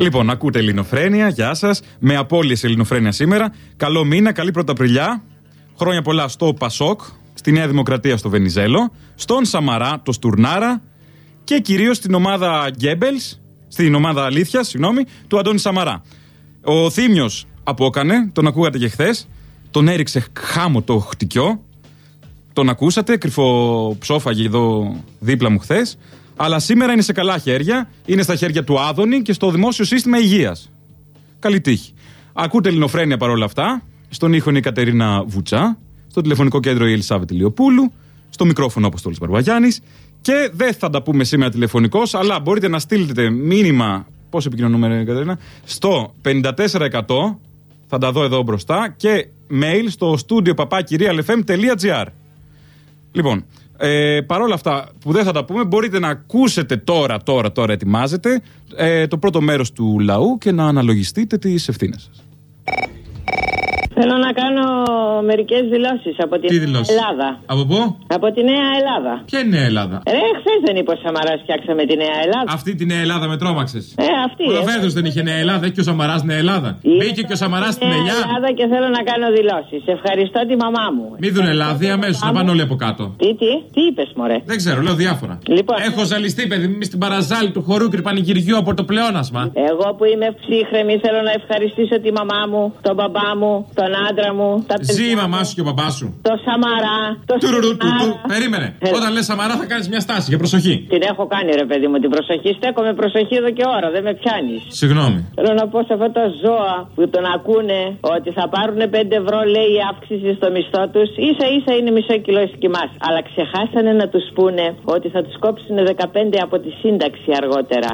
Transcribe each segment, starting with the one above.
Λοιπόν, ακούτε Ελληνοφρένια, γεια σας. Με απώλειε Ελληνοφρένια σήμερα. Καλό μήνα, καλή Πρωταπριλιά. Χρόνια πολλά στο Πασόκ, στη Νέα Δημοκρατία στο Βενιζέλο, στον Σαμαρά, το Στουρνάρα και κυρίως στην ομάδα Γκέμπελς, στην ομάδα Αλήθειας, συγγνώμη, του Αντώνη Σαμαρά. Ο Θήμιος απόκανε, τον ακούγατε και χθες, τον έριξε χάμο το χτυκιό. Τον ακούσατε, κρυφό ψόφαγε εδώ δίπλα μου χθες. Αλλά σήμερα είναι σε καλά χέρια. Είναι στα χέρια του Άδωνη και στο δημόσιο σύστημα υγείας. Καλή τύχη. Ακούτε Ελληνοφρένια παρόλα αυτά. Στον ήχο είναι η Κατερίνα Βουτσά. Στο τηλεφωνικό κέντρο η Ελισάβετ Λιοπούλου. Στο μικρόφωνο ο Αποστόλης Μπαρβαγιάννης. Και δεν θα τα πούμε σήμερα τηλεφωνικώς, αλλά μπορείτε να στείλετε μήνυμα. Πώς επικοινωνούμε, Κατερίνα. Στο 54%. Θα τα δω εδώ μπροστά. Και mail στο studio papakirialfm.gr. Λοιπόν, ε, Παρ' όλα αυτά που δεν θα τα πούμε, μπορείτε να ακούσετε τώρα, τώρα, τώρα ετοιμάζετε ε, το πρώτο μέρος του λαού και να αναλογιστείτε τις ευθύνες σας. Θέλω να κάνω μερικές δηλώσεις από την Τι δηλώσεις; Ελλάδα. Από πού; Από τη Νέα Ελλάδα. Ποια είναι η Νέα Ελλάδα; Ρε, χθες δεν είπε ο Σαμαρά φτιάξαμε τη Νέα Ελλάδα. Αυτή τη Νέα Ελλάδα με τρόμαξες. Ε, αυτή. Ο ε. Λοβέρδο δεν είχε Νέα Ελλάδα, έχει και ο Σαμαράς Νέα Ελλάδα. Ήρθα Μπήκε και ο Σαμαράς στην Νέα Ελιά. Ελλάδα και θέλω να κάνω δηλώσεις. Ευχαριστώ τη μαμά μου. Μη δουν Ελλάδη, αμέσως να πάνε όλοι από κάτω. Τι, τι, τι είπες, Μωρέ; Δεν ξέρω, λέω διάφορα. Λοιπόν. Έχω ζαλιστεί, παιδί μου, στην παραζάλη του χορού και πανηγυριού από το πλεόνασμα. Εγώ που είμαι ψύχρεμη θέλω να ευχαριστήσω τη μαμά μου, τον μπαμπά μου, τον άντρα μου, τα παιδιά Ζει η μου, μαμά σου και ο μπαμπά σου. το Σαμαρά, το Τουρουρου, του, του. Σαμαρά. Περίμενε. Ε. Όταν λες Σαμαρά θα κάνεις μια στάση για προσοχή. Την έχω κάνει ρε παιδί μου την προσοχή. Στέκομαι προσοχή εδώ και ώρα, δεν με πιάνεις. Συγγνώμη. Θέλω να πω σε αυτά τα ζώα που τον ακούνε ότι θα πάρουν 5 ευρώ, λέει, η αύξηση στο μισθό τους. σα ίσα είναι μισό κιλό σκυμά. Αλλά ξεχάσανε να τους πούνε ότι θα τους κόψουν 15 από τη σύνταξη αργότερα.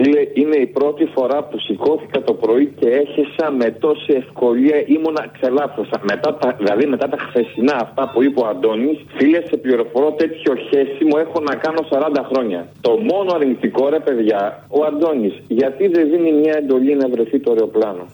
Φίλε, είναι η πρώτη φορά που σηκώθηκα το πρωί και έχεσα με τόση ευκολία. Ήμουνα ξελάφρωσα. Μετά τα, δηλαδή μετά τα χθεσινά αυτά που είπε ο Αντώνης, φίλε, σε πληροφορώ τέτοιο χέσιμο έχω να κάνω 40 χρόνια. Το μόνο αρνητικό ρε παιδιά, ο Αντώνης, γιατί δεν δίνει μια εντολή να βρεθεί το αεροπλάνο.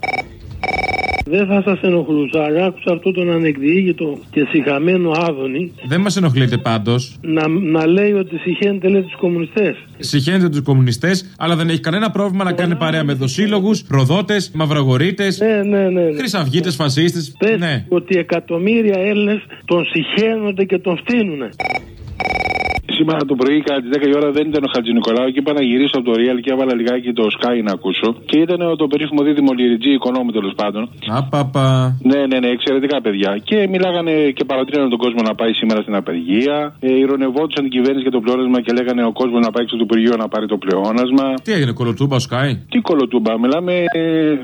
Δεν θα σας ενοχλούσα, αλλά άκουσα αυτό τον ανεκδιήγητο και συγχαμένο Άδωνη Δεν μας ενοχλείτε πάντως. να, να λέει ότι συχαίνεται λέει τους κομμουνιστές. Συχαίνεται τους κομμουνιστές, αλλά δεν έχει κανένα πρόβλημα να κάνει παρέα με δοσύλλογους, προδότες, μαυρογορίτε, Ναι, ναι, ναι. ναι. χρυσαυγίτες, φασίστες. Πες Ναι. ότι εκατομμύρια Έλληνες τον συχαίνονται και τον φτύνουνε. Σήμερα το πρωί, κατά τις 10 η ώρα, δεν ήταν ο Χατζη Νικολάου και είπα να γυρίσω από το Real και έβαλα λιγάκι το Sky να ακούσω. Και ήταν το περίφημο δίδυμο Λιριτζή οικονόμου τέλος πάντων. Απαπα. Ναι, ναι, ναι, εξαιρετικά παιδιά. Και μιλάγανε και παρατρύνανε τον κόσμο να πάει σήμερα στην απεργία. Ε, ηρωνευόντουσαν την κυβέρνηση για το πλεόνασμα και λέγανε ο κόσμος να πάει έξω από το Υπουργείο να πάρει το πλεόνασμα. Τι έγινε, κολοτούμπα, ο Σκάι. Τι κολοτούμπα, μιλάμε ε,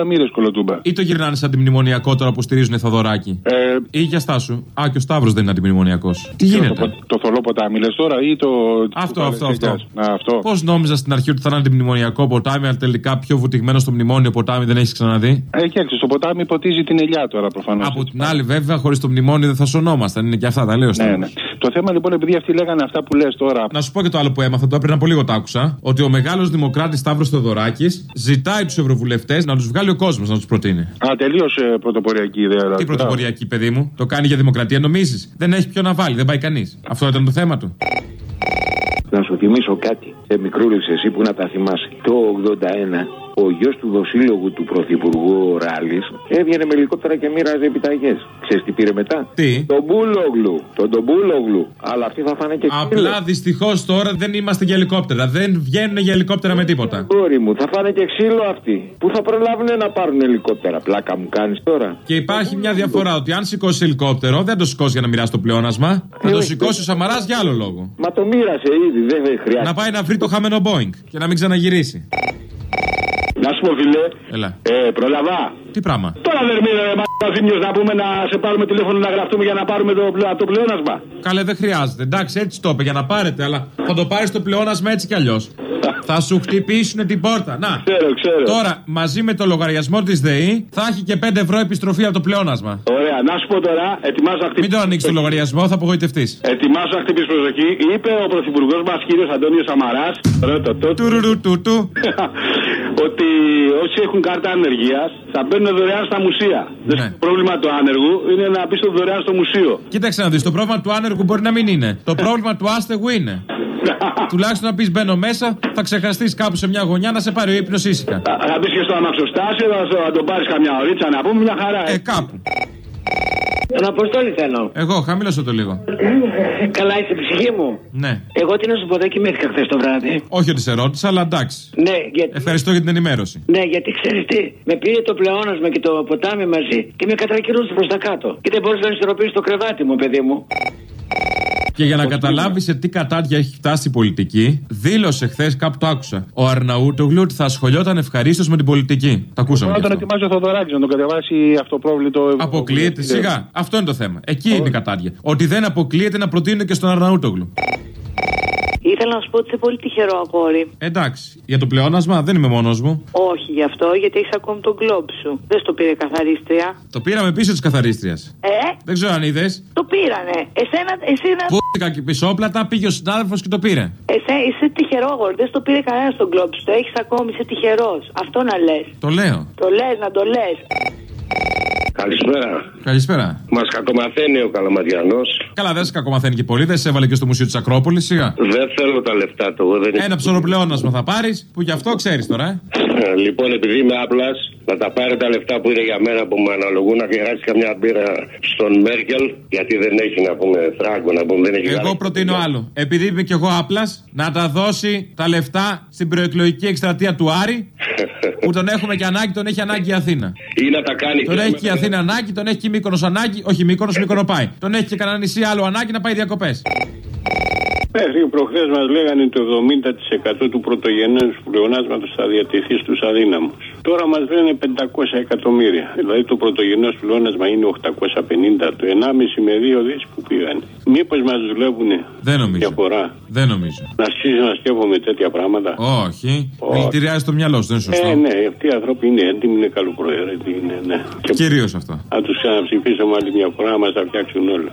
360 μοίρες κολοτούμπα. Ή το γυρνάνε σαν αντιμνημονιακό τώρα που στηρίζουν Θοδωράκι. Ε, Ή για στάσου. Α, και ο Σταύρος δεν είναι αντιμνημονιακός. Τι γίνεται; Το, το θολό ποτάμι λες τώρα ή το. Αυτό, το αυτό, αυτό. Παλαιστινιάς. Α, αυτό. Πώς νόμιζα στην αρχή ότι θα είναι αντιμνημονιακό ποτάμι, αλλά τελικά πιο βουτυγμένο στο μνημόνιο ποτάμι δεν έχεις ξαναδεί; Ε, κοίταξε, στο ποτάμι ποτίζει την ελιά τώρα προφανώς. Από την άλλη, βέβαια, χωρίς το μνημόνιο δεν θα σωνόμασταν. Είναι και αυτά, τα λέω Ναι, Σταύρο. ναι. Το θέμα λοιπόν, επειδή αυτοί λέγανε αυτά που λες τώρα. Να σου πω και το άλλο που έμαθα τώρα πριν από λίγο το άκουσα. Ότι ο μεγάλος δημοκράτης Σταύρος Θεοδωράκης ζητάει τους ευρωβουλευτές να τους βγάλει ο κόσμος να τους προτείνει. Α, τελείως πρωτοποριακή ιδέα. δηλαδή. Τι πρωτοποριακή, παιδί μου; Το κάνει για δημοκρατία, νομίζεις; Δεν έχει ποιο να βάλει, δεν πάει κανείς. Αυτό ήταν το θέμα του. Να σου θυμίσω κάτι. Ε, μικρούλης εσύ που να τα θυμάσαι. Το 81 ο γιος του δοσύλλογου του Πρωθυπουργού ο Ράλης έβγαινε με ελικόπτερα και μοίραζε επιταγές. Ξέρεις τι πήρε μετά; Τι; Τον Μπούλογλου. Τον τον Μπούλογλου. Αλλά αυτοί θα φάνε και ξύλο. Απλά δυστυχώς τώρα δεν είμαστε για ελικόπτερα. Δεν βγαίνουν για ελικόπτερα με τίποτα. Κόρη μου, θα φάνε και ξύλο αυτοί. Πού θα προλάβουν να πάρουν ελικόπτερα; Πλάκα μου κάνεις τώρα. Και υπάρχει μια διαφορά ότι αν σηκώσεις ελικόπτερο, δεν το σηκώσεις για να μοιράσει το πλεόνασμα. Θα το σηκώσει ο Σαμαράς για άλλο λόγο. Μα το μοίρασε ήδη, δεν χρειάζεται. Να πάει να βρει το χαμένο Boeing και να μην ξαναγυρίσει. Να σου πω, φιλέ. Έλα. Ε, προλαβά. Τι πράγμα; Τώρα δεν μείνε μα θύμιο να πούμε να σε πάρουμε τηλέφωνο να γραφτούμε για να πάρουμε το, πλε- το πλεόνασμα. Καλέ, δεν χρειάζεται. Εντάξει, έτσι το είπε για να πάρετε, αλλά θα το πάρεις το πλεόνασμα έτσι κι αλλιώς. θα σου χτυπήσουν την πόρτα. Να. Ξέρω, ξέρω. Τώρα, μαζί με το λογαριασμό της ΔΕΗ, θα έχει και 5 ευρώ επιστροφή από το πλεόνασμα. Ωραία, να σου πω τώρα, ετοιμάζω να χτυπήσω. Μην το ανοίξεις το λογαριασμό, θα απογοητευτείς. Ετοιμάζω να χτυπήσω προσοχή. Είπε ο πρωθυπουργός μας, κύριος Αντώνιος Σαμαράς, ότι όσοι έχουν κάρτα ανεργίας θα μπαίνουν δωρεάν στα μουσεία. Ναι. Το πρόβλημα του άνεργου είναι να πει το δωρεάν στο μουσείο. Κοίταξε να δεις, το πρόβλημα του άνεργου μπορεί να μην είναι. Το πρόβλημα του άστεγου είναι. Τουλάχιστον να πεις μπαίνω μέσα, θα ξεχαστείς κάπου σε μια γωνιά να σε πάρει ο ύπνος ήσυχα. Θα θα μπεις και στο αμαξοστάσιο, θα στο- θα τον πάρεις καμιά ωρίτσα να πούμε μια χαρά. Ε, κάπου. Τον Αποστόλη θέλω. Εγώ, χαμήλωσα το λίγο. Καλά, είσαι ψυχή μου. Ναι. Εγώ τι να σου πω, δεν κοιμήθηκα χθες το βράδυ. Όχι ότι σε ρώτησα, αλλά εντάξει. Ναι, γιατί, Ευχαριστώ για την ενημέρωση. ναι, γιατί ξέρεις τι, με πήρε το πλεόνασμα και το ποτάμι μαζί και με κατρακυλούσε προς τα κάτω. Και δεν μπορούσα να ισορροπήσει το κρεβάτι μου, παιδί μου. Και για να καταλάβεις σε τι κατάδια έχει φτάσει η πολιτική, δήλωσε χθες, κάπου το άκουσα, ο Αρναούτογλου ότι θα ασχολιόταν ευχαρίστως με την πολιτική. Το ακούσαμε. Τώρα κι τον αυτό. ετοιμάζει ο Θοδωράκης να τον κατεβάσει αυτοπρόβλητο. Αποκλείεται, σιγά. Αυτό είναι το θέμα. Εκεί είναι η κατάδια. Ότι δεν αποκλείεται να προτείνουν και στον Αρναούτογλου. Ήθελα να σου πω ότι είσαι πολύ τυχερό αγόρι. Εντάξει. Για το πλεόνασμα δεν είμαι μόνος μου. Όχι γι' αυτό, γιατί έχεις ακόμη τον κλόμπ σου. Δεν στο πήρε καθαρίστρια. Το πήραμε πίσω της καθαρίστριας. Ε, Δεν ξέρω αν είδες. το πήρανε. Εσένα, εσένα, Πούτηκα και πισόπλατα, πήγε ο συνάδελφος και το πήρε. εσέ, είσαι τυχερό αγόρι. Δεν στο πήρε κανένας τον κλόμπ σου. Το έχεις ακόμη, είσαι τυχερός. Αυτό να λες. Το λέω. Το λες, να το λες. Καλησπέρα. Καλησπέρα. Μας κακομαθαίνει ο Καλαματιανός. Καλά, δεν σε κακομαθαίνει και πολύ, δεν σε έβαλε και στο μουσείο της Ακρόπολης, σιγά. Δεν θέλω τα λεφτά του. εγώ Δεν Ένα ψωροπλεόνασμα θα πάρεις, που γι' αυτό ξέρεις τώρα, ε. Ε, Λοιπόν, επειδή είμαι άπλας, να τα πάρει τα λεφτά που είναι για μένα που μου αναλογούν να κεράσει καμιά μπύρα στον Μέρκελ, γιατί δεν έχει να πούμε φράγκο, να πούμε δεν έχει Εγώ γάλα. προτείνω άλλο. Επειδή είμαι κι εγώ άπλας, να τα δώσει τα λεφτά στην προεκλογική εκστρατεία του Άρη, που τον έχουμε και ανάγκη, τον έχει ανάγκη η Αθήνα. Ή να τα κάνει Τον έχει και η Αθήνα ανάγκη, τον έχει και η Μύκονος ανάγκη, όχι Μύκονος, Μύκονο πάει. Τον έχει και κανένα νησί άλλο ανάγκη να πάει διακοπές. Μέχρι προχθές μας λέγανε το 70% του πρωτογενούς πλεονάσματος θα διατεθεί στους αδύναμους. Τώρα μας λένε 500 εκατομμύρια. Δηλαδή το πρωτογενές πλεόνασμα είναι 850. Το 1,5 με 2 δις που πήγαν. Μήπως μας δουλεύουν Δεν νομίζω. διαφορά. Δεν νομίζω. Να αρχίσει να σκέφτομαι τέτοια πράγματα; Όχι. Όχι. Δηλητηριάζει το μυαλό σου, δεν είναι σωστό. Ε, ναι, αυτοί οι άνθρωποι είναι έντιμοι, είναι καλοπροαίρετοι. Είναι, ναι. Και Κυρίως αυτό. να τους ξαναψηφίσουμε άλλη μια φορά, να μα τα φτιάξουν όλα.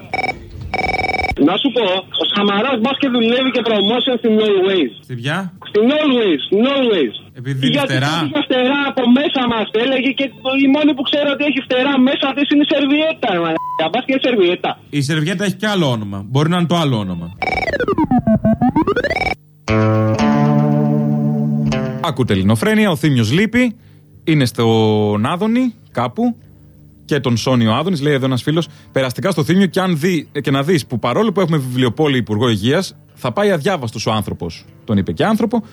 Να σου πω, ο Σαμαράς μπας και δουλεύει και promotion στην Always. Στη πια; Στην Always, στην Always. Επειδή είναι Γιατί φτερά. έχει φτερά από μέσα μας έλεγε και το- η μόνη που ξέρω ότι έχει φτερά μέσα της είναι η σερβιέτα. Μπας και σερβιέτα. Η Σερβιέτα έχει και άλλο όνομα. Μπορεί να είναι το άλλο όνομα. Ακούτε Ελληνοφρένια, ο Θήμιος λείπει. Είναι στον Άδωνη, κάπου. Και τον Σόνιο Άδωνης, λέει εδώ ένας φίλος, περαστικά στο Θήμιο και, αν δει, και να δεις που παρόλο που έχουμε βιβλιοπώλη Υπουργό Υγείας, θα πάει αδιάβαστος ο άνθρωπος. Τον είπε και άνθρωπο.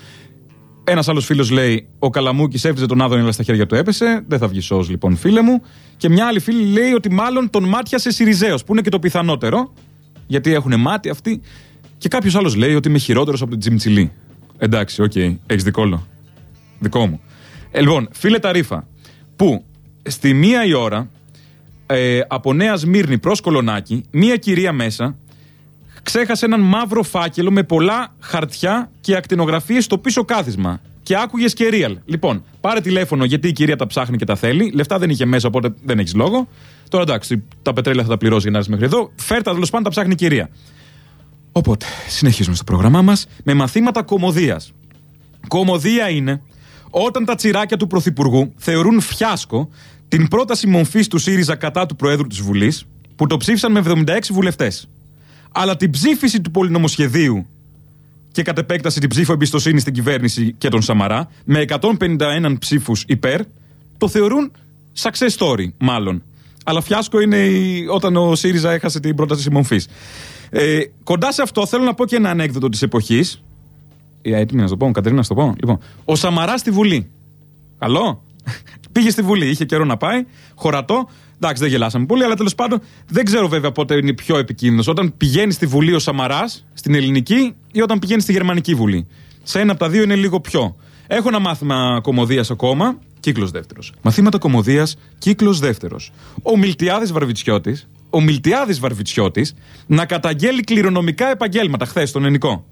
Ένας άλλος φίλος λέει: Ο Καλαμούκης έβριζε τον Άδωνη, αλλά στα χέρια του έπεσε. Δεν θα βγεις σώο, λοιπόν, φίλε μου. Και μια άλλη φίλη λέει ότι μάλλον τον μάτιασε Συριζαίος, που είναι και το πιθανότερο. Γιατί έχουν μάτι αυτοί. Και κάποιος άλλος λέει ότι είμαι χειρότερος από την Τζιμτσιλή. Εντάξει, ok, okay, έχεις δικό Δικό μου. Ε, λοιπόν, φίλε Ταρίφα, που στη μία η ώρα ε, από Νέα Σμύρνη προς Κολονάκι, μία κυρία μέσα ξέχασε έναν μαύρο φάκελο με πολλά χαρτιά και ακτινογραφίες στο πίσω κάθισμα. Και άκουγες και real. Λοιπόν, πάρε τηλέφωνο γιατί η κυρία τα ψάχνει και τα θέλει. Λεφτά δεν είχε μέσα, οπότε δεν έχεις λόγο. Τώρα εντάξει, τα πετρέλαια θα τα πληρώσει για να έρθεις μέχρι εδώ. Φέρτα τέλος πάντων τα ψάχνει η κυρία. Οπότε, συνεχίζουμε στο πρόγραμμά μας με μαθήματα κομμωδίας. Κομμωδία είναι όταν τα τσιράκια του Πρωθυπουργού θεωρούν φιάσκο την πρόταση μορφής του ΣΥΡΙΖΑ κατά του Προέδρου της Βουλής, που το ψήφισαν με 76 βουλευτές. Αλλά την ψήφιση του πολυνομοσχεδίου και κατ' επέκταση την ψήφο εμπιστοσύνη στην κυβέρνηση και τον Σαμαρά, με 151 ψήφους υπέρ, το θεωρούν success story, μάλλον. Αλλά φιάσκο είναι η- όταν ο ΣΥΡΙΖΑ έχασε την πρόταση μορφής. Ε, κοντά σε αυτό θέλω να πω και ένα ανέκδοτο της εποχής. Ε, έτοιμη να σου το πω, Κατερίνα, να σου το πω. Λοιπόν, ο Σαμαρά στη Βουλή. Καλό. Πήγε στη Βουλή, είχε καιρό να πάει, χωρατό. Εντάξει, δεν γελάσαμε πολύ, αλλά τέλος πάντων δεν ξέρω βέβαια πότε είναι πιο επικίνδυνος. Όταν πηγαίνει στη Βουλή ο Σαμαράς, στην ελληνική, ή όταν πηγαίνει στη γερμανική Βουλή. Σε ένα από τα δύο είναι λίγο πιο. Έχω ένα μάθημα κομμωδίας ακόμα, κύκλος δεύτερος. Μαθήματα κομμωδίας, κύκλος δεύτερος. Ο Μιλτιάδης Βαρβιτσιώτης, ο Μιλτιάδης Βαρβιτσιώτης να καταγγέλει κληρονομικά επαγγέλματα χθες στον Ενικό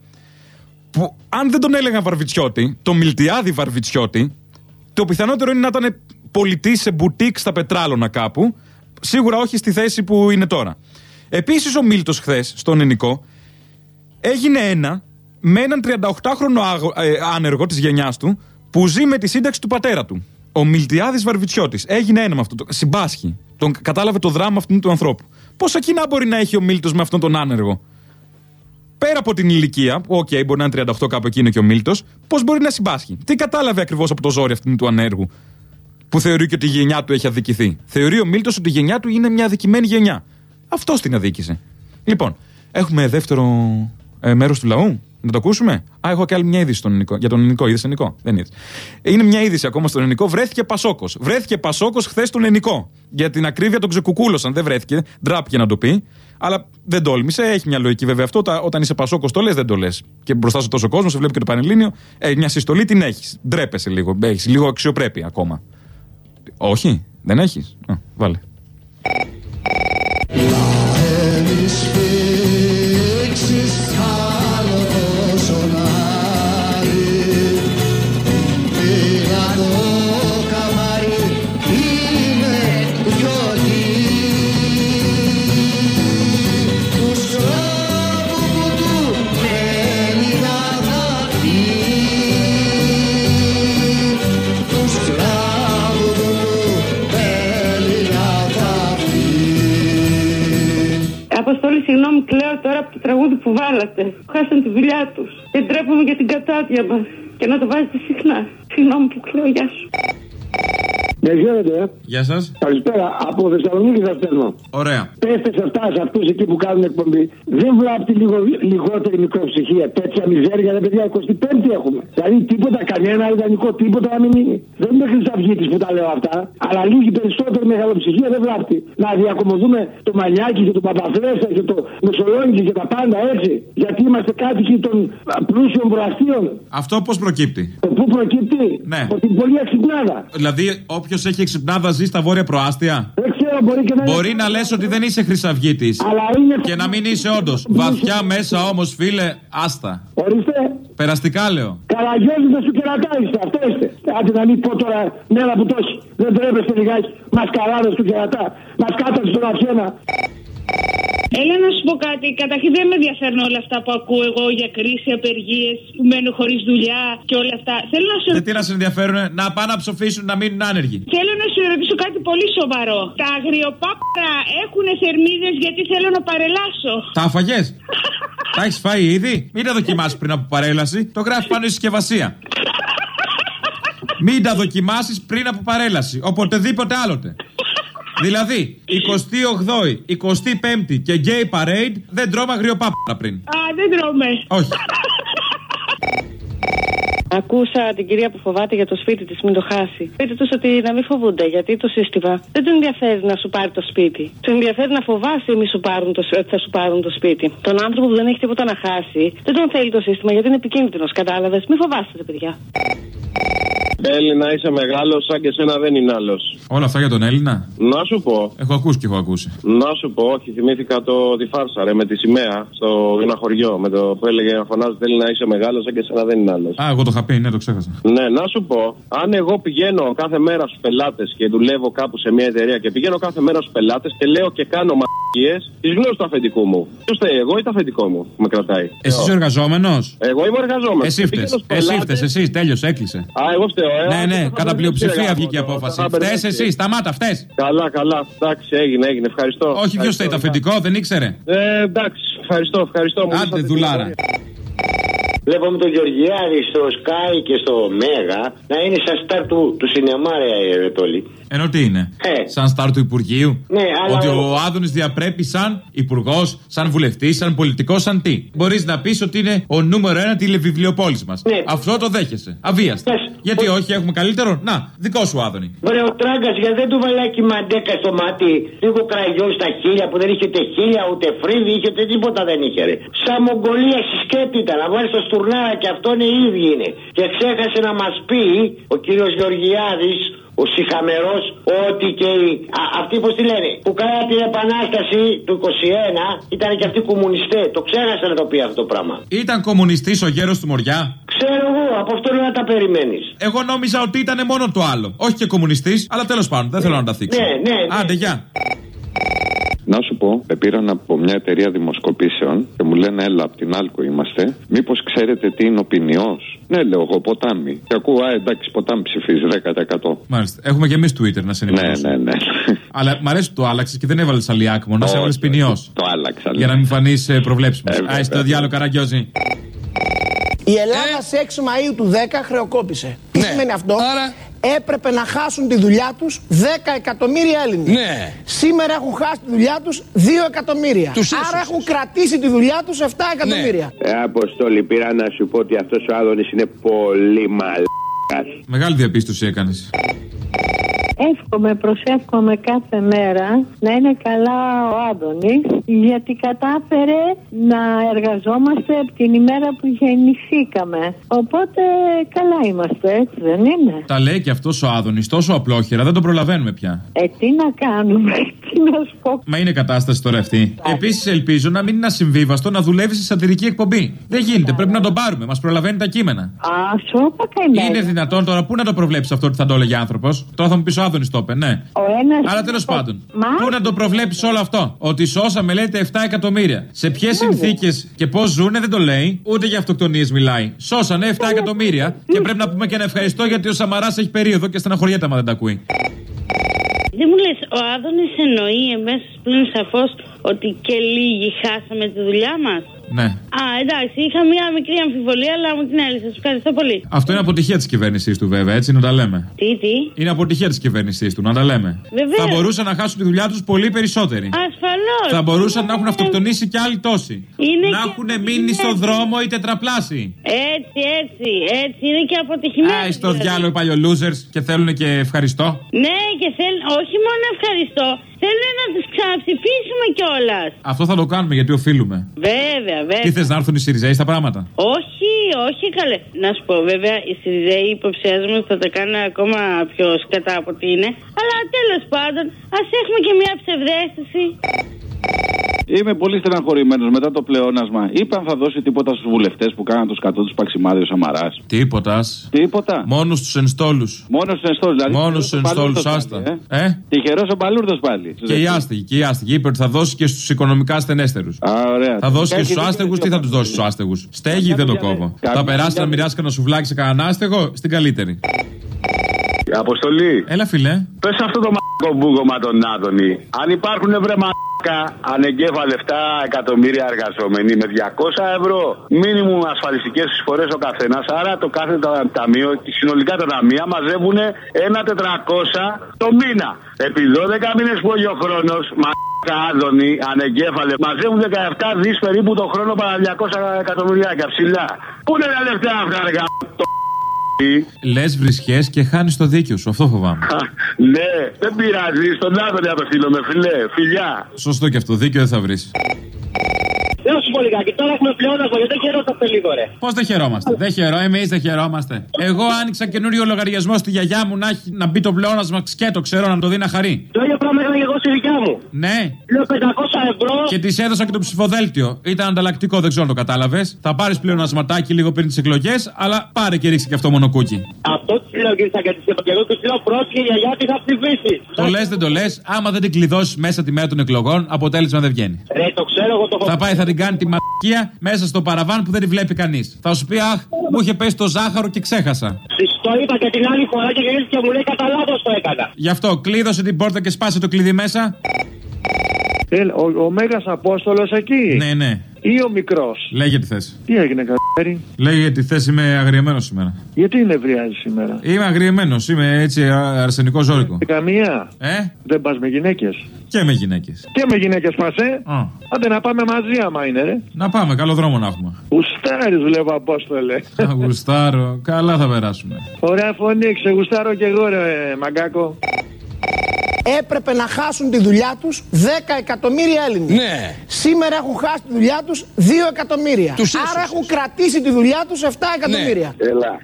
που αν δεν τον έλεγαν Βαρβιτσιώτη, το Μιλτιάδη Βαρβιτσιώτη, το πιθανότερο είναι να ήταν πολιτή σε μπουτίκ στα Πετράλωνα κάπου, σίγουρα όχι στη θέση που είναι τώρα. Επίσης, ο Μίλτος χθες, στον Ενικό, έγινε ένα με έναν 38χρονο άγο- ε, άνεργο της γενιάς του που ζει με τη σύνταξη του πατέρα του. Ο Μιλτιάδης Βαρβιτσιώτης. Έγινε ένα με αυτό. Το, συμπάσχει. Τον κατάλαβε το δράμα αυτού του ανθρώπου. Πόσα κοινά μπορεί να έχει ο Μίλτος με αυτόν τον άνεργο; Πέρα από την ηλικία, που, οκ, μπορεί να είναι 38 κάπου εκείνο και ο Μίλτος, πώς μπορεί να συμπάσχει; Τι κατάλαβε ακριβώς από το ζόρι αυτού του ανέργου, που θεωρεί και ότι η γενιά του έχει αδικηθεί; Θεωρεί ο Μίλτος ότι η γενιά του είναι μια αδικημένη γενιά. Αυτό την αδίκησε. Λοιπόν, έχουμε δεύτερο ε, μέρος του λαού. Να το ακούσουμε; Α, έχω και άλλη μια είδηση στον ελληνικό. Για τον ελληνικό, είδες ελληνικό; Δεν είδες. Είναι μια είδηση ακόμα στον ελληνικό. Βρέθηκε Πασόκος. Βρέθηκε Πασόκος χθες στον ελληνικό. Για την ακρίβεια τον ξεκουκούλωσαν. Δεν βρέθηκε. Ντράπηκε να το πει. Αλλά δεν τόλμησε. Έχει μια λογική βέβαια αυτό. Τα- Όταν είσαι Πασόκος το λες, δεν το λες. Και μπροστά σε τόσο κόσμο, σε βλέπει και το Πανελλήνιο. Ε, μια συστολή την έχεις. Ντρέπεσαι λίγο. Έχεις λίγο αξιοπρέπεια ακόμα. Όχι, δεν έχεις. Βάλε. Τραγούδι που βάλατε. Χάσαν τη δουλειά τους. Και ντρέπομαι για την κατάδια μας. Και να το βάζετε συχνά. Συγγνώμη που κλαίω, γεια σου. Με χαίρετε. ε. Γεια σας. Καλησπέρα. Από Θεσσαλονίκη σα στέλνω. Ωραία. Πέστε σε αυτάς, σε αυτούς εκεί που κάνουν εκπομπή. Δεν βλάπτει λίγο λιγότερη μικροψυχία. Τέτοια μιζέρια, ρε παιδιά, 25η έχουμε. Δηλαδή τίποτα, κανένα ιδανικό, τίποτα να μην μείνει. Δεν είναι χρυσαυγίτη που τα λέω αυτά, αλλά λίγη περισσότερη μεγαλοψυχία δεν βλάπτει. Να διακομωδούμε το Μανιάκι και το Παπαφλέσσα και το Μεσολόγγι και τα πάντα έτσι. Γιατί είμαστε κάτοικοι των α, πλούσιων προαστίων. Αυτό πώς προκύπτει; Το πού προκύπτει, Ναι. από την πολύ εξυπνάδα. Δηλαδή, όποιο έχει εξυπνάδα ζει στα βόρεια προάστια; Δεν ξέρω, μπορεί και να είναι- Μπορεί να λες ότι δεν είσαι χρυσαυγίτη. Αλλά είναι. Και να μην είσαι όντως. Βαθιά μέσα όμως, φίλε, άστα. Ορίστε. Περαστικά λέω. Καραγιόζητε σου κερατά είστε, αυτό είστε. Άντε να μην πω τώρα μέρα που το έχει. Δεν τρέπεστε λιγάκι. Μασκαράδες του κερατά. Μας κάτατε στον Αθήνα. Έλα να σου πω κάτι. Καταρχήν δεν με ενδιαφέρουν όλα αυτά που ακούω εγώ για κρίση, απεργίες, που μένουν χωρίς δουλειά και όλα αυτά. Θέλω να σου, Δεν τι να σε ενδιαφέρουν, να πάνε να ψοφήσουν να μείνουν άνεργοι. θέλω να σου ρωτήσω κάτι πολύ σοβαρό. Τα αγριοπάπρα έχουν θερμίδες γιατί θέλω να παρελάσω. Τα αφαγέ. Τα έχεις φάει ήδη; Μην τα δοκιμάσεις πριν από παρέλαση. Το γράφει πάνω η συσκευασία. Μην τα δοκιμάσεις πριν από παρέλαση. Οποτεδήποτε άλλοτε. Δηλαδή, 28η, 25η και gay parade δεν τρώμε αγριοπάπρα πριν. Α, δεν τρώμε. Όχι. Ακούσα την κυρία που φοβάται για το σπίτι της, μην το χάσει. Πείτε τους ότι να μην φοβούνται, γιατί το σύστημα δεν τον ενδιαφέρει να σου πάρει το σπίτι. Του ενδιαφέρει να φοβάσαι μη σου πάρουν το, ότι θα σου πάρουν το σπίτι. Τον άνθρωπο που δεν έχει τίποτα να χάσει, δεν τον θέλει το σύστημα γιατί είναι επικίνδυνος. Κατάλαβες, μην φοβάστε, ρε παιδιά. Έλληνα είσαι μεγάλος, σαν και σένα δεν είναι άλλος. Όλα αυτά για τον Έλληνα; Να σου πω. Έχω ακούσει και έχω ακούσει. Να σου πω, όχι, θυμήθηκα το, τη φάρσα ρε, με τη σημαία στο ένα χωριό. Με το που έλεγε να φωνάζει θέλει να είσαι μεγάλος, σαν και σένα δεν είναι άλλος. Α, εγώ το είχα πει, ναι, το ξέχασα. Ναι, να σου πω, αν εγώ πηγαίνω κάθε μέρα στους πελάτες και δουλεύω κάπου σε μια εταιρεία και πηγαίνω κάθε μέρα στους πελάτες και λέω και κάνω μαγικίε, τις λέω στο αφεντικό μου. Ποιος θέλει, εγώ ή το αφεντικό μου που με κρατάει; Εσύ ο εργαζόμενος; Εγώ είμαι εργαζόμενος. Εσύ φταίει. Εσύ φταίει, εσύ, τέλειωσε, έκλεισε. Α, εγώ φταίω, ε. Ναι, ναι, Α, κατά δεν πλειοψηφία ξέρω, βγήκε η εγώ, απόφαση. θα Φταίει μπερδευτεί. εσύ, σταμάτα, φταίει. Καλά, καλά. Εντάξει, έγινε, έγινε. Ευχαριστώ. Όχι, ποιος Ευχαριστώ. θέλει το αφεντικό, δεν ήξερε; Ε, εντάξει, ευχαριστώ, ευχαριστώ. Μου Άντε, λύσατε την δουλάρα. ιστορία. Βλέπουμε τον Γεωργιάδη στο Sky και στο Μέγα να είναι σαν στάρ του, του σινεμά, ρε, ρε Τόλι. Ενώ τι είναι. Ε. Σαν στάρ του Υπουργείου. Ναι, αλλά- Ότι ο Άδωνης διαπρέπει σαν υπουργός, σαν βουλευτής, σαν πολιτικός, σαν τι. Μπορείς να πεις ότι είναι ο νούμερο ένα τηλεβιβλιοπόλης μας. Ναι. Αυτό το δέχεσαι. Αβίαστα. Γιατί όχι, έχουμε καλύτερο; Να, δικό σου Άδωνη. Βρε ο Τράγκας, γιατί δεν του βαλάκι μαντέκα στο μάτι, λίγο κραγιό στα χίλια που δεν είχε ούτε χίλια ούτε φρύδι, είχε ούτε τίποτα δεν είχε. Ρε. Σαν Μογγολία συσκέπτη ήταν, να βάλεις το στουρνάρα και αυτό είναι οι ίδιοι είναι. Και ξέχασε να μας πει ο κύριος Γεωργιάδης, ο Σιχαμερό, ότι και οι, α, αυτοί πώς τη λένε, που κάνα την επανάσταση του 21 ήταν και αυτοί κομμουνιστές. Το ξέχασε να το πει αυτό το πράγμα. Ήταν κομμουνιστής ο γέρος του Μοριά. Ξέρω εγώ, από αυτό λέω να τα περιμένεις. Εγώ νόμιζα ότι ήταν μόνο το άλλο. Όχι και κομμουνιστής, αλλά τέλος πάντων, δεν θέλω να τα θίξω. Ναι, ναι, ναι. Άντε, γεια. Να σου πω, με πήραν από μια εταιρεία δημοσκοπήσεων και μου λένε, Έλα, από την Alco είμαστε. Μήπως ξέρετε τι είναι ο Πηνειός. Ναι, λέω εγώ, ποτάμι. Και ακούω, Α, εντάξει, ποτάμι ψηφίζει 10%. Μάλιστα. Έχουμε και εμείς Twitter να σε Ναι, ενημερώσουμε. ναι, ναι. Αλλά μ' αρέσει που το άλλαξες και δεν έβαλες αλιάκμο, να σε έβαλες ποινιό. Το άλλαξα. Πετάξανε. Για να μην φανείς προβλέψιμος. Ε, βέβαια. Α, το διάλογο Καραγκιόζη. Η Ελλάδα σε 6 Μαΐου του 10 χρεοκόπησε. Τι σημαίνει αυτό; Έπρεπε να χάσουν τη δουλειά τους 10 εκατομμύρια Έλληνες. Ναι. Σήμερα έχουν χάσει τη δουλειά τους 2 εκατομμύρια. Τους Άρα έσωσες. έχουν κρατήσει τη δουλειά τους 7 εκατομμύρια. Ε, Αποστόλη, πήρα να σου πω ότι αυτός ο Άδωνης είναι πολύ μαλάκας. Μεγάλη διαπίστωση έκανες. Εύχομαι, προσεύχομαι κάθε μέρα να είναι καλά ο Άδωνης γιατί κατάφερε να εργαζόμαστε από την ημέρα που γεννηθήκαμε. Οπότε καλά είμαστε, έτσι δεν είναι; Τα λέει και αυτός ο Άδωνης τόσο απλόχερα, δεν το προλαβαίνουμε πια. Ε, τι να κάνουμε, τι να σου πω. Μα είναι κατάσταση τώρα αυτή. Επίσης, ελπίζω να μην είναι ασυμβίβαστο να δουλεύει σε σατυρική εκπομπή. Δεν γίνεται, πρέπει να τον πάρουμε. Μας προλαβαίνει τα κείμενα. Α, σώπα καημένα. Είναι δυνατόν τώρα, πού να το προβλέψει αυτό ότι θα το έλεγε άνθρωπος; Τώρα θα μου πεις ο Άδωνης το είπε, ναι. Ο ένας... Αλλά τέλος πάντων, Μα... πού να το προβλέψεις όλο αυτό; Ότι σώσαμε, λέτε, 7 εκατομμύρια. Σε ποιες συνθήκες και πώς ζουνε δεν το λέει. Ούτε για αυτοκτονίες μιλάει. Σώσανε 7 εκατομμύρια. Και πρέπει να πούμε και ένα ευχαριστώ γιατί ο Σαμαράς έχει περίοδο και στεναχωριέται άμα δεν τα ακούει. Δεν μου λες, ο Άδωνης εννοεί εμέσως πλήν σαφώς ότι και λίγοι χάσαμε τη δουλειά μας; Ναι. Α, εντάξει, είχα μια μικρή αμφιβολία, αλλά μου την έλυσα. Σας ευχαριστώ πολύ. Αυτό είναι αποτυχία της κυβέρνησής του, βέβαια, έτσι να τα λέμε. Τι, τι; Είναι αποτυχία της κυβέρνησής του, να τα λέμε. Βεβαίως. Θα μπορούσαν να χάσουν τη δουλειά τους πολύ περισσότεροι. Ασφαλώς. Θα μπορούσαν να έχουν αυτοκτονήσει κι άλλοι τόσοι. Είναι να και έχουν μείνει στο δρόμο ή τετραπλάσιοι. Έτσι, έτσι, έτσι. Είναι και αποτυχημένοι. Α, στο διάλογο οι παλιό losers και θέλουν και ευχαριστώ. Ναι, και θέλουν, όχι μόνο ευχαριστώ, θέλουν να τους ξαναψηφίσουμε κιόλας. Αυτό θα το κάνουμε γιατί οφείλουμε. Βέβαια, βέβαια. Τι θες να έρθουν οι Σιριζέοι στα πράγματα; Όχι, όχι καλέ. Να σου πω, βέβαια, οι Σιριζέοι υποψιάζομαι ότι θα τα κάνουν ακόμα πιο σκατά από ότι είναι. Αλλά τέλος πάντων, ας έχουμε και μια ψευδέστηση. Είμαι πολύ στεναχωρημένος μετά το πλεόνασμα. Είπαν θα δώσει τίποτα στους βουλευτές που κάναν το σκατό τους παξιμάδι ο Σαμαράς. Τίποτας. Τίποτα. Μόνος στου ενστόλους. Μόνος στου ενστόλους. Δηλαδή, Μόνος στου ενστόλους, άστα. Ε; Τυχερός ο Μπαλούρδος πάλι. Και οι άστεγοι, και οι άστεγοι. Είπε ότι θα δώσει και στους οικονομικά ασθενέστερου. Α, ωραία. Θα δώσει και Έχει στους δίκιο άστεγους, τι θα τους δώσει στους άστεγους; Στέγη δεν το κόβω. Καμιά Θα περάσει να δουλειά- μοιράσει κανένα σουβλάκι σε κανέναν άστεγο στην καλύτερη. Αποστολή. Έλα, φιλέ. Πες αυτό το μαλακό μπούγωμα τον Άδωνη. Αν υπάρχουν βρε μαλάκα ανεγκέφαλα 7 εκατομμύρια εργαζόμενοι με 200 ευρώ μήνυμου ασφαλιστικές εισφορές ο καθένας, άρα το κάθε τα- ταμείο και συνολικά τα ταμεία μαζεύουν ένα 400 το μήνα. Επί 12 μήνες που έχει ο χρόνος, μαλάκα Άδωνη, ανεγκέφαλε, μαζεύουν 17 δις περίπου το χρόνο παρά 200 εκατομμυριάκια ψηλά. Πού είναι τα λεφτά αυτά, ρε γα- το Λες βρισχές και χάνεις το δίκιο σου. Αυτό φοβάμαι. Ναι, δεν πειράζει. Στον Άδωνη απευθύνομαι, φιλέ. Φιλιά. Σωστό και αυτό. Δίκιο δεν θα βρεις. Δεν σου πω λιγάκι, τώρα έχουμε πλεόνασμα γιατί δεν χαιρόμαστε λίγο, ρε. Πώς δεν χαιρόμαστε. δεν χαιρό, εμείς δεν χαιρόμαστε. Εγώ άνοιξα καινούριο λογαριασμό στη γιαγιά μου να, έχει, να μπει το πλεόνασμα σκέτο, ξέρω να το δει να χαρεί. Το στη δικιά μου. Ναι. Λέω 500 ευρώ. Και της έδωσα και το ψηφοδέλτιο. Ήταν ανταλλακτικό, δεν ξέρω αν το κατάλαβες. Θα πάρεις πλεονασματάκι λίγο πριν τις εκλογές, αλλά πάρε και ρίξει και αυτό μονοκούκι. Αυτό τι λέω κύριε Σαγκατή και εγώ του λέω πρόσχε για γιατί θα ψηφίσει. Το λες, δεν το λες. Άμα δεν την κλειδώσεις μέσα τη μέρα των εκλογών, αποτέλεσμα δεν βγαίνει. Ρε, το ξέρω εγώ το έχω Θα πάει, θα την κάνει τη μαλακία μέσα στο παραβάν που δεν τη βλέπει κανείς. Θα σου πει, Αχ, μου είχε πέσει το ζάχαρο και ξέχασα. Της Το είπα και την άλλη φορά και γυρίστηκε και μου λέει κατά λάθος το έκανα. Γι' αυτό κλείδωσε την πόρτα και σπάσε το κλειδί μέσα. Έλα, ο, ο Μέγας Απόστολος εκεί. Ναι, ναι. Ή ο μικρός. Λέγε τι θες. Τι έγινε, καθαίρι. Λέγε τι θες, είμαι αγριεμένος σήμερα. Γιατί νευριάζει σήμερα; Είμαι αγριεμένος, είμαι έτσι α- αρσενικό ζώρικο. Σε καμία. Ε; Δεν πας με γυναίκες. Και με γυναίκες. Και με γυναίκες πας, ε; Α. Άντε να πάμε μαζί άμα είναι, ρε. Να πάμε, καλό δρόμο να έχουμε. Γουστάρεις βλέπω Απόστολε. Α, γουστάρω, καλά θα περάσουμε. Ωραία φωνή, ξεγουστάρω κι εγώ ρε μαγκάκο. Έπρεπε να χάσουν τη δουλειά τους 10 εκατομμύρια Έλληνες. Ναι. Σήμερα έχουν χάσει τη δουλειά τους 2 εκατομμύρια. Τους Άρα έσωσες. έχουν κρατήσει τη δουλειά τους 7 εκατομμύρια. Έλα.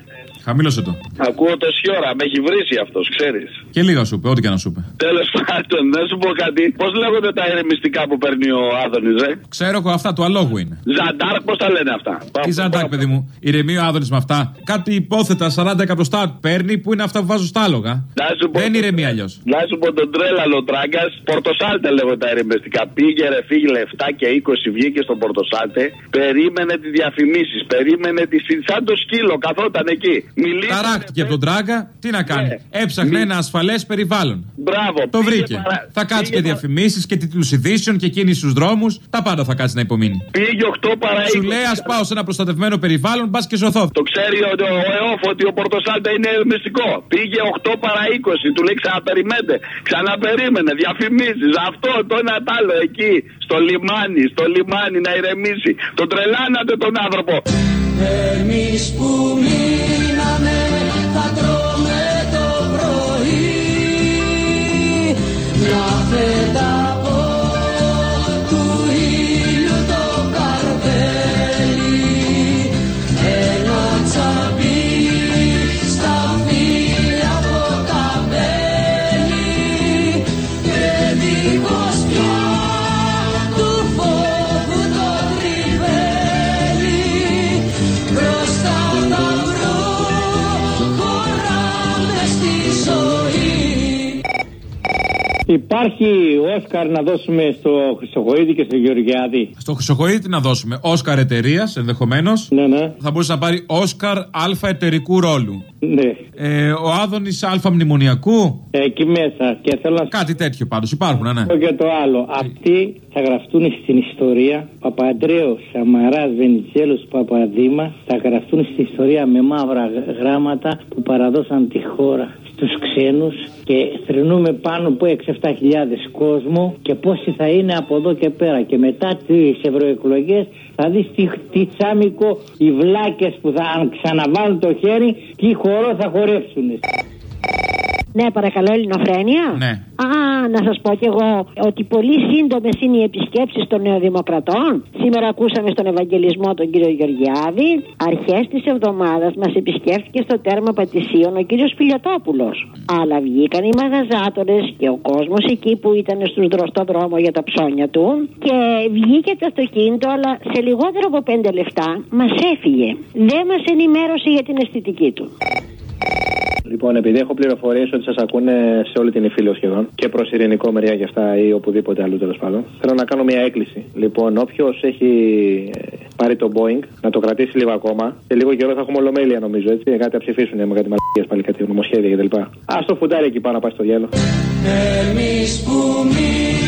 Χαμήλωσε το. Ακούω τόση ώρα, με έχει βρήσει αυτός, ξέρεις. Και λίγα σου είπε, ό,τι και να σου είπε. Τέλος πάντων, να σου πω κάτι. Πώς λέγονται τα ηρεμιστικά που παίρνει ο Άδωνης, ρε. Ξέρω εγώ αυτά του αλόγου είναι. Ζαντάρ, πώς τα λένε αυτά; Τι ζαντάκ, παιδί μου, ηρεμεί ο Άδωνης με αυτά; Κάτι υπόθετα 40 εκατοστά παίρνει που είναι αυτά που βάζω στα άλογα. Δεν ηρεμεί αλλιώς. Να σου πω τον τρέλαλο τράγκας, Πορτοσάλτε λέγονται τα ηρεμιστικά. Πήγε ρε, φύγει 7 και 20 βγήκε στον Πορτοσάλτε. Περίμενε τις διαφημίσεις. Περίμενε τη. Σαν το σκύλο, καθόταν εκεί. Μιλήσατε Ταράχτηκε από τον τράγκα. Τι να κάνει. Έψαχνε ένα ασφαλές περιβάλλον. Μπράβο. Το πήγε βρήκε. παρα- Θα κάτσει και πήγε διαφημίσεις και τίτλους ειδήσεων και κίνηση στους δρόμους. Τα πάντα θα κάτσει να υπομείνει. Πήγε 8 παρά 20. Σου λέει ας πάω σε ένα προστατευμένο περιβάλλον, μπα και σωθώ. Το ξέρει ο, ο ΕΟΦ ότι ο Πορτοσάλτα είναι μυστικό. Πήγε 8 παρά 20. Του λέει ξαναπεριμένετε. Ξαναπερίμενε. Διαφημίσει. Αυτό το ένα τ' άλλο εκεί. Στο λιμάνι. Στο λιμάνι να ηρεμήσει. Τον τρελάνατε τον άνθρωπο. Εμείς που μείναμε μια φέτα Υπάρχει Όσκαρ να δώσουμε στο Χρυσοχοίδη και στο Γεωργιάδη; Στο Χρυσοχοίδη τι να δώσουμε. Όσκαρ εταιρείας ενδεχομένως. Ναι, ναι. Θα μπορούσε να πάρει Όσκαρ Α εταιρικού ρόλου. Ναι. Ε, ο Άδωνης Α μνημονιακού. Ε, εκεί μέσα. Και θέλω να Κάτι τέτοιο πάντως. Υπάρχουν, ναι. πω και το άλλο. Αυτοί θα γραφτούν στην ιστορία. Παπαντρέος, Σαμαράς, Βενιζέλος, Παπαδήμας θα γραφτούν στην ιστορία με μαύρα γ- γράμματα που παραδώσαν τη χώρα στους ξένους και θρυνούμε πάνω από 6-7 χιλιάδες κόσμο και πόσοι θα είναι από εδώ και πέρα και μετά τις ευρωεκλογές θα δεις τι, τι τσάμικο οι βλάκες που θα αν ξαναβάλουν το χέρι τι χορό θα χορεύσουν. Ναι, παρακαλώ, Ελληνοφρένεια. Ναι. Α, να σας πω κι εγώ ότι πολύ σύντομες είναι οι επισκέψεις των Νεοδημοκρατών. Σήμερα ακούσαμε στον Ευαγγελισμό τον κύριο Γεωργιάδη. Αρχές της εβδομάδας μας επισκέφθηκε στο τέρμα Πατησίων ο κύριος Φιλιοτόπουλος. Αλλά βγήκαν οι μαγαζάτορες και ο κόσμος εκεί που ήταν στους δρο- στο δρόμο για τα ψώνια του. Και βγήκε το αυτοκίνητο, αλλά σε λιγότερο από πέντε λεφτά μας έφυγε. Δεν μας ενημέρωσε για την αισθητική του. Λοιπόν, επειδή έχω πληροφορίες ότι σας ακούνε σε όλη την Ιφίλιο σχεδόν και προς ειρηνικό μεριά για αυτά ή οπουδήποτε αλλού τέλος πάντων, θέλω να κάνω μια έκκληση. Λοιπόν, όποιος έχει ε, πάρει το Boeing να το κρατήσει λίγο ακόμα. Σε λίγο καιρό θα έχουμε ολομέλεια νομίζω έτσι. Κάτι θα ψηφίσουν με κάτι μαλακίες πάλι, κάτι νομοσχέδια κτλ. Α το φουντάρι εκεί πάνω να πάει στο διάλογο. Εμείς που μείναμε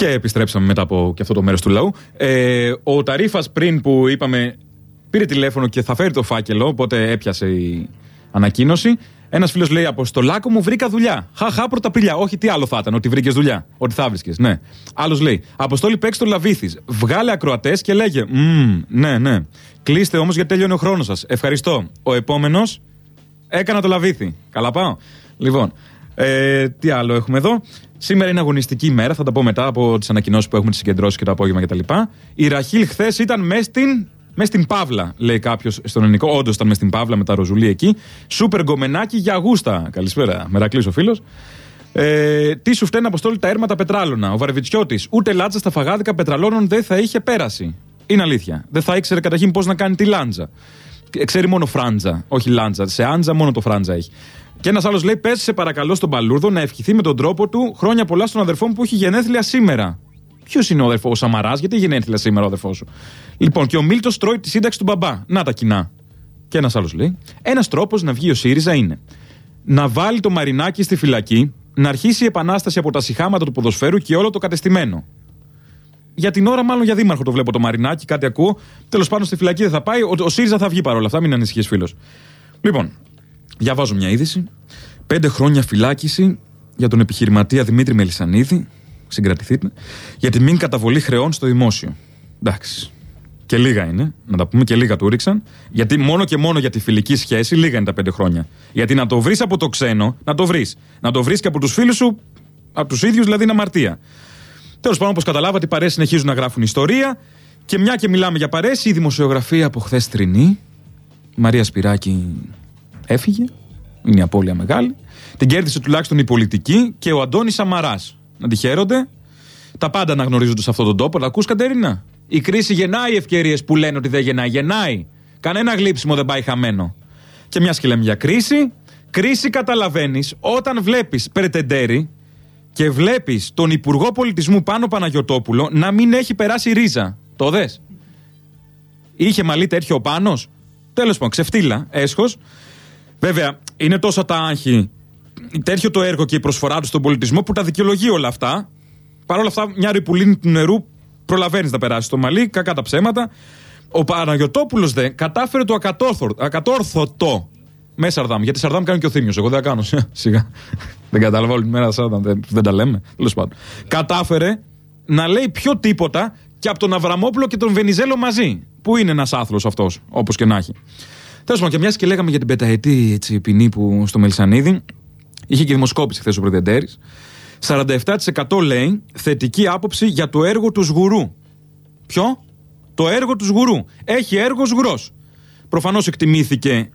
Και επιστρέψαμε μετά από και αυτό το μέρος του λαού. Ε, ο Ταρίφας πριν που είπαμε πήρε τηλέφωνο και θα φέρει το φάκελο, οπότε έπιασε η ανακοίνωση. Ένας φίλος λέει: Αποστολάκο μου βρήκα δουλειά. Χαχά πρωταπριλιά. Όχι, τι άλλο θα ήταν, ότι βρήκες δουλειά. Ότι θα βρίσκες, ναι. Άλλος λέει: Αποστόλη παίξει το λαβήθη. Βγάλε ακροατές και λέγε: Μμμ, ναι, ναι. Κλείστε όμως γιατί τελειώνει ο χρόνος σας. Ευχαριστώ. Ο επόμενος έκανα το λαβήθι. Καλά πάω. Λοιπόν, ε, τι άλλο έχουμε εδώ. Σήμερα είναι αγωνιστική ημέρα, θα τα πω μετά από τις ανακοινώσεις που έχουμε τις συγκεντρώσεις και το απόγευμα κτλ. Η Ραχίλ χθες ήταν μες στην, μες στην Παύλα, λέει κάποιος στον ελληνικό. Όντως ήταν μες στην Παύλα με τα ροζουλί εκεί. Σούπερ γκομενάκι για γούστα. Καλησπέρα, Μερακλής ο φίλος. Ε, τι σου φταίνει αποστόλη τα έρματα πετράλωνα. Ο Βαρβιτσιώτης. Ούτε λάτζα στα φαγάδικα πετραλώνων δεν θα είχε πέρασει. Είναι αλήθεια. Δεν θα ήξερε καταρχήν πώς να κάνει τη λάντζα. Ε, Ξέρει μόνο φράντζα, όχι λάντζα. Σε άντζα μόνο το φράντζα έχει. Και ένας άλλος λέει: Πες σε παρακαλώ στον Παλούρδο να ευχηθεί με τον τρόπο του χρόνια πολλά στον αδερφό μου που έχει γενέθλια σήμερα. Ποιος είναι ο αδερφός, ο Σαμαράς, γιατί έχει γενέθλια σήμερα ο αδερφός σου; Λοιπόν, και ο Μίλτος τρώει τη σύνταξη του μπαμπά. Να τα κοινά. Και ένας άλλος λέει: Ένας τρόπος να βγει ο ΣΥΡΙΖΑ είναι να βάλει το μαρινάκι στη φυλακή, να αρχίσει η επανάσταση από τα συχάματα του ποδοσφαίρου και όλο το κατεστημένο. Για την ώρα, μάλλον για δήμαρχο το βλέπω το Μαρινάκι, κάτι ακούω. Τέλος πάντων, στη φυλακή δεν θα πάει. Ο, ο ΣΥΡΙΖΑ θα βγει παρόλα αυτά, μην ανησυχείς, φίλος. Λοιπόν, διαβάζω μια είδηση. Πέντε χρόνια φυλάκιση για τον επιχειρηματία Δημήτρη Μελισανίδη. Συγκρατηθείτε. Για τη μην καταβολή χρεών στο δημόσιο. Εντάξει. Και λίγα είναι, να τα πούμε και λίγα του ρίξαν. Γιατί μόνο και μόνο για τη φιλική σχέση λίγα είναι τα πέντε χρόνια. Γιατί να το βρεις από το ξένο, να το βρεις. Να το βρεις και από τους φίλους σου, από τους ίδιους δηλαδή είναι αμαρτία. Τέλος πάντων, όπως καταλάβατε, οι παρέες συνεχίζουν να γράφουν ιστορία. Και μια και μιλάμε για παρέες, η δημοσιογραφία από χθες τρινή. Η Μαρία Σπυράκη έφυγε. Είναι η απώλεια μεγάλη. Την κέρδισε τουλάχιστον η πολιτική και ο Αντώνης Σαμαράς. Να τη χαίρονται. Τα πάντα αναγνωρίζονται σε αυτόν τον τόπο. Τα ακούς, Κατερίνα. Η κρίση γεννάει ευκαιρίες που λένε ότι δεν γεννάει. Γεννάει. Κανένα γλύψιμο δεν πάει χαμένο. Και μιας και λέμε για κρίση, κρίση καταλαβαίνεις όταν βλέπεις περτεντέρι και βλέπεις τον Υπουργό Πολιτισμού Πάνο Παναγιοτόπουλο να μην έχει περάσει ρίζα. Το δες. Είχε μαλλί τέτοιο ο Πάνος. Τέλος πάντων, ξεφτύλα, έσχος. Βέβαια, είναι τόσο τα άγχη, τέτοιο το έργο και η προσφορά του στον πολιτισμό που τα δικαιολογεί όλα αυτά. Παρ' όλα αυτά, μια ρηπουλίνη του νερού προλαβαίνεις να περάσεις το μαλλί, κακά τα ψέματα. Ο Παναγιοτόπουλος δε κατάφερε το ακατόρθωτο, ακατόρθωτο με Σαρδάμ. Γιατί Σαρδάμ κάνει και ο Θήμιος. Εγώ δεν τα κάνω. Σιγά. δεν κατάλαβα όλη τη μέρα Σαρδάμ. Δεν, δεν τα λέμε. Τέλος πάντων. Κατάφερε να λέει πιο τίποτα και από τον Αβραμόπουλο και τον Βενιζέλο μαζί. Που είναι ένας άθλος αυτός, όπως και να έχει. Τέλος πάντων, και μιας και λέγαμε για την πενταετή έτσι, ποινή που στο Μελισανίδη, είχε και δημοσκόπηση χθες ο Πρεδεντέρη. 47% λέει θετική άποψη για το έργο τους Σγουρού. Ποιο; Το έργο τους Σγουρού. Έχει έργος Σγουρό. Προφανώς εκτιμήθηκε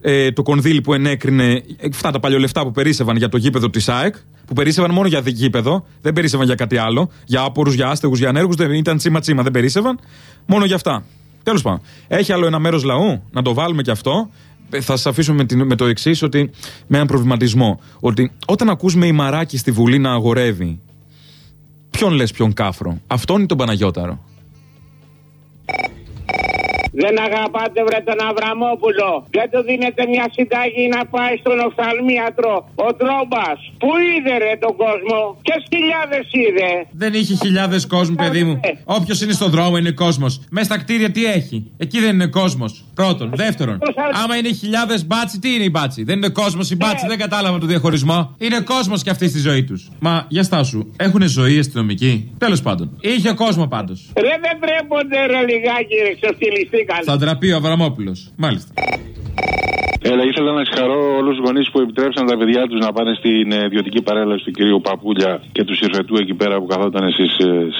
ε, το κονδύλι που ενέκρινε αυτά τα παλιολεφτά που περίσευαν για το γήπεδο της ΑΕΚ. Που περίσευαν μόνο για γήπεδο, δεν περίσευαν για κάτι άλλο. Για άπορους, για άστεγους, για ανέργους. Δεν ήταν τσίμα τσίμα, δεν περίσευαν. Μόνο για αυτά. Τέλος πάντων. Έχει άλλο ένα μέρος λαού, να το βάλουμε και αυτό. Ε, Θα σας αφήσω με, την- με το εξής, ότι με έναν προβληματισμό. Ότι όταν ακούσουμε η Μαράκη στη Βουλή να αγορεύει, ποιον λες ποιον κάφρο, αυτόν ή τον Παναγιώταρο; Δεν αγαπάτε βρε τον Αβραμόπουλο. Δεν του δίνετε μια συνταγή να πάει στον οφθαλμίατρο. Ο Τρόμπας. Πού είδε ρε τον κόσμο; Ποιες χιλιάδες είδε; Δεν είχε χιλιάδες κόσμο, παιδί μου. Όποιος είναι στον δρόμο είναι κόσμος. Μέσα στα κτίρια τι έχει. Εκεί δεν είναι κόσμος. Πρώτον. Δεύτερον. Άμα είναι χιλιάδες μπάτσι, τι είναι η μπάτσι; Δεν είναι κόσμος η μπάτσι, δεν κατάλαβα το διαχωρισμό. Είναι κόσμος και αυτή στη ζωή τους. Μα για στάσου, έχουν ζωή αστυνομικοί; Τέλος πάντων. Είχε κόσμο πάντως. Ρε δεν τρέπονται ρε λιγάκι ρε ξεφτυλιστήκαν. Θα ντραπεί ο Αβραμόπουλος. Μάλιστα. Έλα, ήθελα να συγχαρώ όλους τους γονείς που επιτρέψαν τα παιδιά τους να πάνε στην ε, ιδιωτική παρέλαση του κυρίου Παπούλια και του Συρφετού εκεί πέρα που καθόταν στι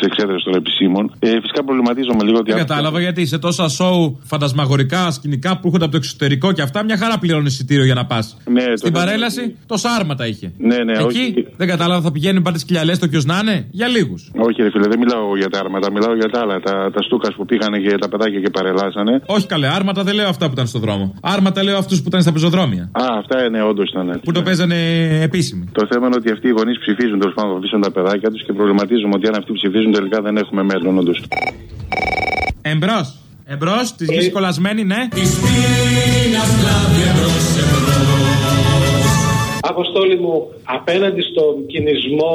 εξέδρες των επισήμων. Ε, φυσικά προβληματίζομαι λίγο ότι. Δεν κατάλαβα γιατί σε τόσα σοου φαντασμαγορικά σκηνικά που έρχονται από το εξωτερικό και αυτά, μια χαρά πληρώνεις εισιτήριο για να πας. Ναι, το Στην θέμα παρέλαση, τόσα άρματα είχε. Ναι, ναι, Εκεί όχι. δεν κατάλαβα, θα πηγαίνουν πάντα τις κοιλιαλές το ποιος να είναι; Για λίγους. Όχι, ρε φίλε, δεν μιλάω για τα άρματα, μιλάω για τα άλλα. Τα, τα στούκας που πήγανε και τα παιδάκια και παρελάσανε. Όχι καλέ, άρματα δεν λέω αυτά που ήταν στο δρόμο. Άρματα λέω αυτούς που ήταν στα πεζοδρόμια. Α, αυτά είναι, όντως ήταν έτσι. Που το παίζανε επίσημοι. Το θέμα είναι ότι αυτοί οι γονείς ψηφίζουν τέλος πάντων, θα αφήσουν τα παιδάκια τους και προβληματίζομαι ότι αν αυτοί ψηφίζουν τελικά δεν έχουμε μέλλον, όντως. Εμπρός. Εμπρός, της γης κολλασμένη, ναι. Αποστόλη μου, απέναντι στον κινησμό,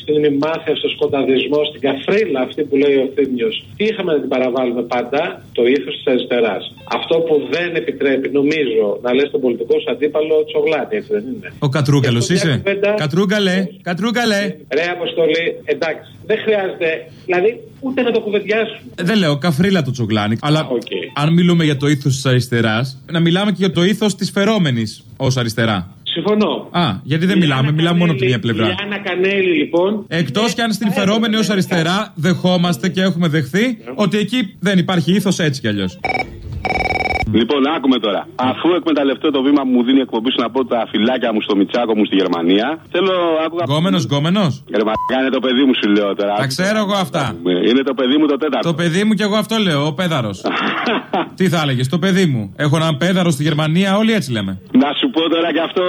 στην ημάθεια, στο σκοταδισμό, στην καφρίλα αυτή που λέει ο Θήμιος, τι είχαμε να την παραβάλουμε πάντα, το ήθος της αριστεράς. Αυτό που δεν επιτρέπει, νομίζω, να λες τον πολιτικό σου αντίπαλο τσογλάτι, έτσι δεν είναι. Ο Κατρούγκαλος Και αυτό μια είσαι; κουβέντα- Κατρούγκαλε, κατρούγκαλε. Ρε Αποστολή, εντάξει, δεν χρειάζεται, δηλαδή ούτε να το κουβεντιάσουμε. Δεν λέω καφρίλα το τσογλάνι. Αλλά αν μιλούμε για το ήθος της αριστεράς, να μιλάμε και για το ήθος της φερόμενης ως αριστερά. Συμφωνώ. Α, γιατί δεν μιλάμε, μιλάμε μόνο από τη μία πλευρά. Λιάννα Κανέλη, λοιπόν. Εκτός κι αν στην φερόμενη ως αριστερά δεχόμαστε και έχουμε δεχθεί ότι εκεί δεν υπάρχει ήθος έτσι κι αλλιώς. Λοιπόν, άκουμε τώρα. Αφού εκμεταλλευτώ το βήμα που μου δίνει η εκπομπή σου να πω τα φυλάκια μου στο Μιτσάκο μου στη Γερμανία, θέλω. Άκουγα... Γκόμενος, γκόμενος. Ρε, μα, είναι το παιδί μου, σου λέω τώρα. Τα ξέρω εγώ αυτά. Είναι το παιδί μου το τέταρτο. Το παιδί μου κι εγώ αυτό λέω, ο πέδαρος. Τι θα έλεγες, το παιδί μου. Έχω έναν πέδαρο στη Γερμανία, όλοι έτσι λέμε. Να σου πω τώρα και αυτό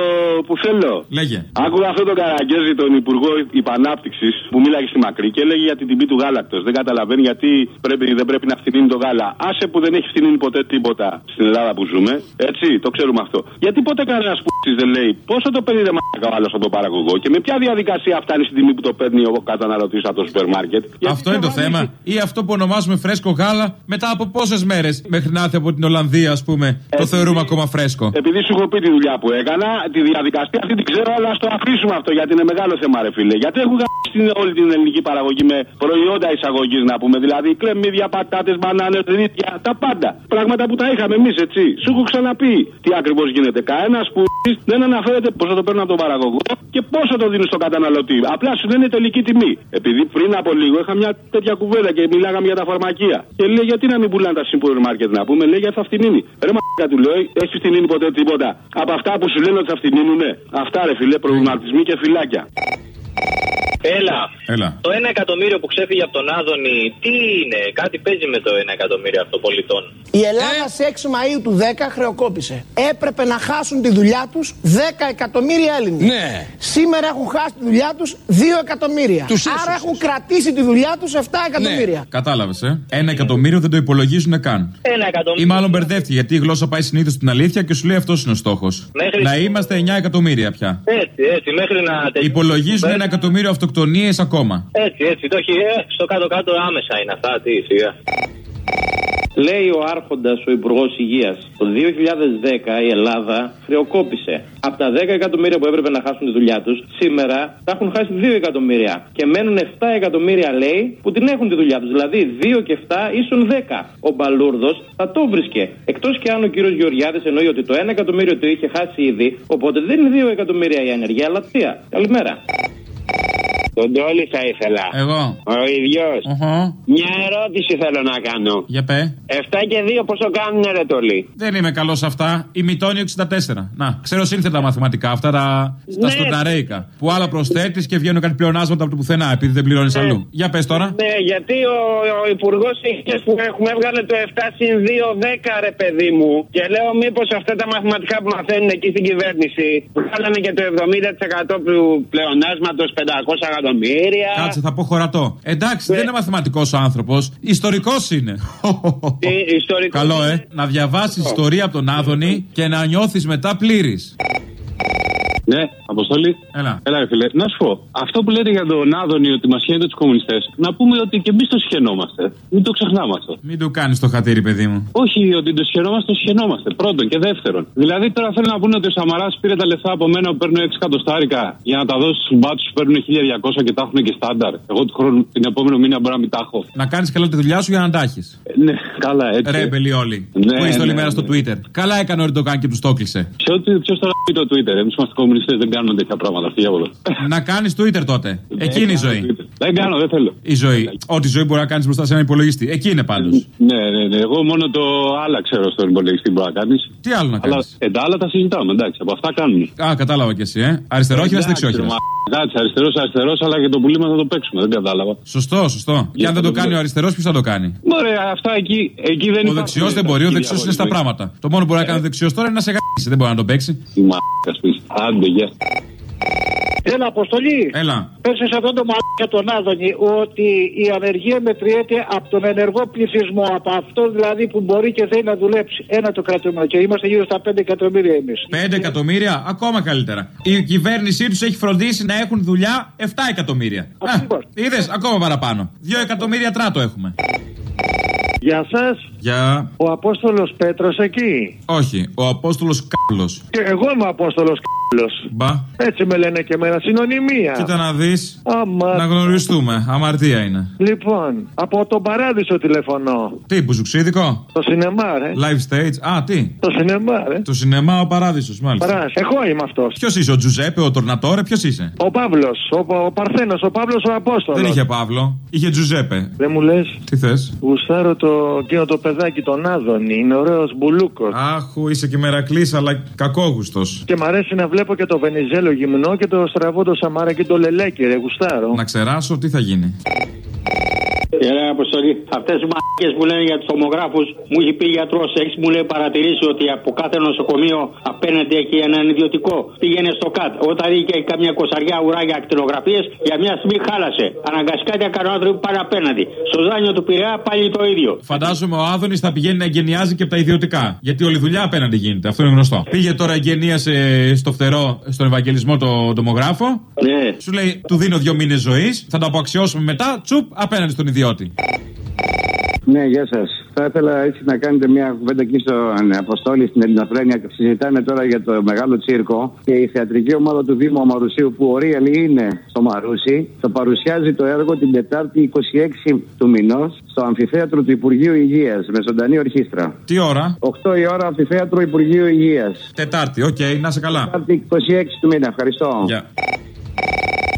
που θέλω. Λέγε. Άκουγα αυτό τον Καραγκέζη, τον Υπουργό Υπανάπτυξης, που μίλαγε στη Μακρύ και έλεγε για την τιμή του γάλακτος. Δεν καταλαβαίνει γιατί πρέπει, δεν πρέπει να φτηνίνει το γάλα. Άσε που δεν έχει φτηνίνει ποτέ τίποτα στην Ελλάδα που ζούμε. Έτσι, το ξέρουμε αυτό. Γιατί ποτέ κανένας που δεν λέει πόσο το παίρνει ρε μαλάκα ο άλλος από τον παραγωγό και με ποια διαδικασία φτάνει στην τιμή που το παίρνει ο καταναλωτής από το σούπερ μάρκετ; Αυτό είναι το θέμα. Ή αυτό που ονομάζουμε φρέσκο γάλα μετά από πόσες μέρες μέχρι να έρθει από την Ολλανδία, ας πούμε, το θεωρούμε ακόμα φρέσκο; Επειδή σου έχω πει τη δουλειά που έκανα, τη διαδικασία αυτή την ξέρω, αλλά ας το αφήσουμε αυτό γιατί είναι μεγάλο θέμα, ρε φίλε. Γιατί έχουν γράψει όλη την ελληνική παραγωγή με προϊόντα εισαγωγής, να πούμε. Δηλαδή κρεμμύδια, πατάτες, μπανάνες, ρίτια, τα πάντα. Πράγματα που τα είχαμε εμείς, έτσι. Σου έχω ξαναπεί τι ακριβώς γίνεται. Κανένας που δεν αναφέρεται πόσο το παίρνουν από τον παραγωγό και πόσο το δίνει στον καταναλωτή. Απλά σου λένε τελική τιμή. Επειδή πριν από λίγο είχα μια τέτοια κουβέντα και μιλάγαμε για τα φαρμακεία. Και λέει γιατί να μην πουλάνε τα σούπερ μάρκετ να πούμε, λέει γιατί θα φτηνίνει. Ρε μα του λέω, έχεις φτηνίνει ποτέ τίποτα. Από αυτά που σου λένε ότι θα φτηνίνουνε. Αυτά ρε φιλέ, προβληματισμοί και φυλάκια. Έλα. Έλα. Το 1 εκατομμύριο που ξέφυγε από τον Άδωνη, τι είναι, κάτι παίζει με το 1 εκατομμύριο αυτοπολιτών. Η Ελλάδα σε 6 Μαΐου του 10 χρεοκόπησε. Έπρεπε να χάσουν τη δουλειά τους 10 εκατομμύρια Έλληνες. Ναι. Σήμερα έχουν χάσει τη δουλειά τους 2 εκατομμύρια. Τους Άρα έσωσες. έχουν κρατήσει τη δουλειά τους 7 εκατομμύρια. Κατάλαβες, ε. Ένα εκατομμύριο δεν το υπολογίζουν καν. Ένα εκατομμύριο. Ή μάλλον μπερδεύτηκε γιατί η γλώσσα πάει συνήθως στην αλήθεια και σου λέει αυτός είναι ο στόχος. Μέχρι- Να είμαστε 9 εκατομμύρια πια. Έτσι, έτσι, μέχρι να τελειώσει. Υπολογίζουν ένα εκατομμύριο αυτοκτονίες ακόμα. Έτσι, έτσι, το έχει, ε, στο κάτω-κάτω άμεσα είναι αυτά, τι σιγά. Λέει ο Άρχοντας, ο Υπουργός Υγείας, το 2010 η Ελλάδα χρεοκόπησε. Από τα 10 εκατομμύρια που έπρεπε να χάσουν τη δουλειά τους, σήμερα τα έχουν χάσει 2 εκατομμύρια. Και μένουν 7 εκατομμύρια, λέει, που την έχουν τη δουλειά τους. Δηλαδή 2 και 7 ίσον 10. Ο Μπαλούρδος θα το βρίσκε. Εκτός και αν ο κύριος Γεωργιάδης εννοεί ότι το 1 εκατομμύριο το είχε χάσει ήδη, οπότε δεν είναι 2 εκατομμύρια η ανεργία, αλλά 3. Καλημέρα. Τον Τόλι θα ήθελα. Εγώ. Ο ίδιος. Οχο. Μια ερώτηση θέλω να κάνω. Για πέ. 7 και 2 πόσο κάνουν ρε Τόλι; Δεν είμαι καλός σε αυτά. Η μητώνει 64. Να, ξέρω σύνθετα μαθηματικά. Αυτά τα, τα Ναι. στονταρέικα. Που άλλα προσθέτεις και βγαίνουν κάτι πλεονάσματα από το πουθενά επειδή δεν πληρώνεις αλλού. Για πες τώρα. Ναι, γιατί ο, ο Υπουργός Υγείας που έχουμε έβγαλε το 7 συν 2, 10 ρε παιδί μου. Και λέω μήπως αυτά τα μαθηματικά που μαθαίνουν εκεί στην κυβέρνηση βγάλανε και το 70% του πλεονάσματος 500 εκατομμύρια. Κάτσε, θα πω χωρατό. Εντάξει, δεν είναι μαθηματικός ο άνθρωπος. Ιστορικός είναι. ιστορικός Καλό, ε. Να διαβάσεις ιστορία από τον Άδωνη και να νιώθεις μετά πλήρης. Ναι, Αποστολή. Έλα. Έλα, ρε φίλε. Να σου πω, αυτό που λέτε για τον Άδωνη ότι μας χαίνεται τους κομμουνιστές, να πούμε ότι και εμείς το σχαινόμαστε. Μην το ξεχνάμε αυτό. Μην του κάνεις το χατήρι, παιδί μου. Όχι ότι το σχαινόμαστε, το σχαινόμαστε. Πρώτον και δεύτερον. Δηλαδή τώρα θέλουν να πούνε ότι ο Σαμαράς πήρε τα λεφτά από μένα που παίρνω 6 εκατοστάρικα για να τα δώσει στους μπάτσου που παίρνουν 1200 και τα έχουν και στάνταρ. Εγώ του χρόνου την επόμενο μήνα μπορώ να μην τα έχω. Να κάνεις καλά τη δουλειά σου για να τα έχεις. Ναι, καλά, έτσι. Ρέμπελοι όλοι. Ναι, που είστε όλη ναι, μέρα ναι. στο Twitter. Καλά έκανε ο Ερντογάν και τους το έκλεισε. Ποιο τώρα πει το Twitter, εμείς είμαστε κομμουνιστές, δεν κάνουμε τέτοια πράγματα. Αυτή διάβολο. να κάνεις Twitter τότε. Εκεί είναι η ζωή. Δεν κάνω, δεν θέλω. Η ζωή. Ό,τι ζωή μπορεί να κάνεις μπροστά σε έναν υπολογιστή. Εκεί είναι πάντως. Ναι, ναι, ναι. Εγώ μόνο το άλλα ξέρω στον υπολογιστή που μπορεί να κάνεις. Τι άλλο να Αλλά κάνεις; ε, τα άλλα τα συζητάμε, εντάξει, από αυτά κάνουμε. Α, κατάλαβα κι εσύ, ε. Αριστερόχειρα ή δεξιόχειρα. Εντάξει, αριστερός, αριστερός, αλλά και το πουλήμα θα το παίξουμε, δεν κατάλαβα. Σωστό, σωστό. Και αν δεν το κάνει ο αριστερός, ποιος θα το κάνει; Ωραία, αυτά εκεί, εκεί δεν Ο δεξιός δεν μπορεί, ο δεξιός είναι στα πράγματα. Το μόνο που μπορεί να κάνει ο δεξιός τώρα είναι να σε γαμίσει, δεν μπορεί να το παίξει. Μα, άντε, γεια. Έλα, αποστολή. Έλα. Πες σε αυτόν τον μαλάκα τον Άδωνη ότι η ανεργία μετριέται από τον ενεργό πληθυσμό. Από αυτό δηλαδή που μπορεί και θέλει να δουλέψει. Ένα το κρατούμενο. Και είμαστε γύρω στα 5 εκατομμύρια εμείς. 5 εκατομμύρια, ακόμα καλύτερα. Η κυβέρνησή τους έχει φροντίσει να έχουν δουλειά 7 εκατομμύρια. Είδες, ακόμα παραπάνω. 2 εκατομμύρια τράτο έχουμε. Γεια σας. Για. Ο Απόστολος Πέτρος εκεί. Όχι, ο Απόστολος Κάπλο. Και εγώ είμαι ο Απόστολος Κάπλο. Μπα. Έτσι με λένε και εμένα. Συνωνυμία. Κοίτα να δεις. Άμα. Να γνωριστούμε. Αμαρτία είναι. Λοιπόν, από τον παράδεισο τηλεφωνώ. Τι, μπουζουξίδικο; Το σινεμά, ρε. Live stage. Α, τι. Το σινεμά, ρε. Το σινεμά ο παράδεισος, μάλιστα. Παράς. Εγώ είμαι αυτός. Ποιος είσαι, ο Τζουζέπε, ο Τορνατόρε, ποιος είσαι; Ο Παύλος, ο, ο Παρθένος, ο Παύλος ο Απόστολος. Δεν είχε Παύλο, είχε Τζουζέπε. Δεν μου λες; Τι θες; Γουστάρω το, εκείνο το παιδάκι, τον Άδωνη. Είναι ωραίος μπουλούκος. Άχου, είσαι και μερακλής, αλλά κακόγουστος. Και μ' αρέσει να βλέπω και το Βενιζέλο γυμνό και το στραβό το Σαμάρα και το Λελέκι, ρε. Γουστάρω. Να ξεράσω, τι θα γίνει. Ωραία, Αποστολή. Αυτές οι μαλακίε που λένε για τους τομογράφου, μου έχει πει γιατρός, έχεις μου λέει παρατηρήσει ότι από κάθε νοσοκομείο απέναντι έχει έναν ιδιωτικό. Πήγαινε στο ΚΑΤ. Όταν είχε καμιά κοσαριά ουράγια ακτινογραφίες, για μια στιγμή χάλασε. Αναγκαστικά τι έκανε ο άνθρωπο πάνε απέναντι. Στο δάνειο του Πειραιά πάλι το ίδιο. Φαντάζομαι ο Άδωνης θα πηγαίνει να εγγενιάζει και από τα ιδιωτικά. Γιατί όλη η δουλειά απέναντι γίνεται. Αυτό είναι γνωστό. Πήγε τώρα εγγενίασε στο φτερό, στον Ευαγγελισμό το τομογράφο. Ναι. Σου λέει, του δίνω δύο μήνες ζωής, θα το αποαξιώσουμε μετά, τσουπ, απέναντι στον ιδιώτη. Ναι, γεια σας. Θα ήθελα έτσι να κάνετε μια κουβέντα εκεί στον Αποστόλη στην Ελληνοφρένεια. Συζητάνε τώρα για το μεγάλο τσίρκο και η θεατρική ομάδα του Δήμου Αμαρουσίου που ο Real είναι στο Μαρούσι θα παρουσιάζει το έργο την Τετάρτη 26 του μηνός στο αμφιθέατρο του Υπουργείου Υγείας με ζωντανή ορχήστρα. Τι ώρα; 8 η ώρα αμφιθέατρο Υπουργείου Υγείας. Τετάρτη, οκ, να 'σαι καλά. Τετάρτη 26 του μήνα. Ευχαριστώ. Γεια.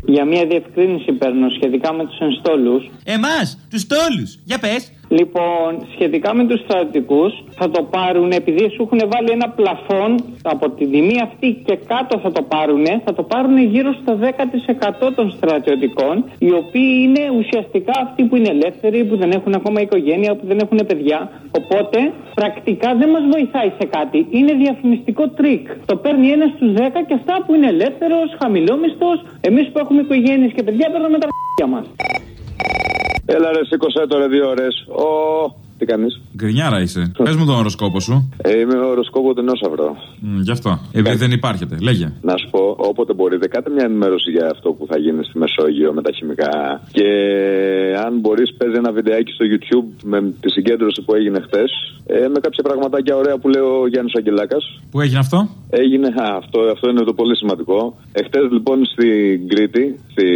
Για μια διευκρίνηση παίρνω σχετικά με τους ενστόλους. Εμάς, τους στόλους. Για πες. Λοιπόν, σχετικά με τους στρατιωτικούς, θα το πάρουν επειδή σου έχουν βάλει ένα πλαφόν από την τιμή αυτή και κάτω θα το πάρουν. Θα το πάρουν γύρω στο 10% των στρατιωτικών, οι οποίοι είναι ουσιαστικά αυτοί που είναι ελεύθεροι, που δεν έχουν ακόμα οικογένεια, που δεν έχουν παιδιά. Οπότε, πρακτικά δεν μας βοηθάει σε κάτι. Είναι διαφημιστικό τρικ. Το παίρνει ένας στους 10 και αυτά που είναι ελεύθερος, χαμηλόμισθος. Εμείς που έχουμε οικογένειες και παιδιά παίρνουμε τα αρχίδια μας. Έλα ρε, σήκωσε τώρα δύο ώρες. Ω, τι κάνεις; Γκρινιάρα είσαι. Πες μου τον οροσκόπο σου. Ε, είμαι ο οροσκόπο δεινόσαυρο. Μ, γι' αυτό. Επειδή δεν υπάρχετε. Λέγε. Να σου πω, όποτε μπορείτε, κάντε μια ενημέρωση για αυτό που θα γίνει στη Μεσόγειο με τα χημικά. Και αν μπορείς, παίζει ένα βιντεάκι στο YouTube με τη συγκέντρωση που έγινε χτε. Ε, με κάποια πραγματάκια ωραία που λέει ο Γιάννης Αγγελάκας. Πού έγινε αυτό; Έγινε, α, αυτό, αυτό είναι το πολύ σημαντικό. Εχθές λοιπόν στην Κρήτη, στη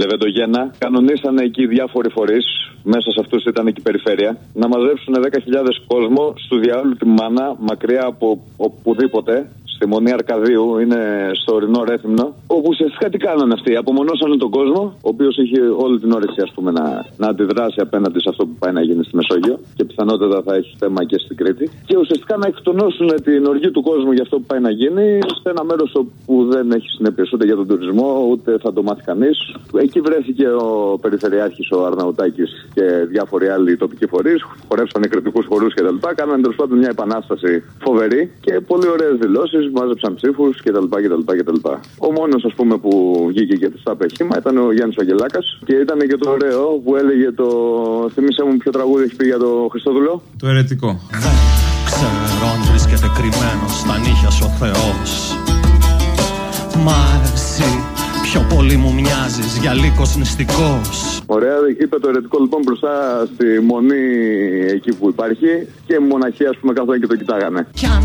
Λεβεντογένα, κανονίσανε εκεί διάφοροι φορείς. Μέσα σε αυτούς ήταν και η περιφέρεια. Να μαζέψουν 10.000 κόσμο στο διάολο τη Μάνα, μακριά από οπουδήποτε. Στη Μονή Αρκαδίου, είναι στο ορεινό Ρέθυμνο. Όπου ουσιαστικά τι κάνανε αυτοί. Απομονώσανε τον κόσμο, ο οποίος είχε όλη την όρεξη ας πούμε, να, να αντιδράσει απέναντι σε αυτό που πάει να γίνει στη Μεσόγειο. Και πιθανότατα θα έχει θέμα και στην Κρήτη. Και ουσιαστικά να εκτονώσουν την οργή του κόσμου για αυτό που πάει να γίνει σε ένα μέρος που δεν έχει συνέπειες ούτε για τον τουρισμό, ούτε θα το μάθει κανείς. Εκεί βρέθηκε ο Περιφερειάρχης ο Αρναουτάκης και διάφοροι άλλοι τοπικοί φορείς. Χορέψανε κριτικούς χορού κτλ. Κάνανε τέλος πάντων μια επανάσταση φοβερή και πολύ ωραίες δηλώσεις. Μάζεψαν ψήφους κτλ. κτλ. Ο μόνος ας πούμε που βγήκε και του τάπες χήμα ήταν ο Γιάννης Αγγελάκας και ήταν και το ωραίο που έλεγε το. Θυμήσέ μου ποιο τραγούδι έχει πει για το Χριστόδουλο. Το ερετικό. Ξέρω αν βρίσκεται κρυμμένος στα νύχια σου ο Θεός Μα εσύ πιο πολύ μου μοιάζεις για λύκος νηστικός Ωραία, είπε το ερετικό λοιπόν μπροστά στη μονή εκεί που υπάρχει και μοναχοί ας πούμε καθόταν και το κοιτάγανε. Κι αν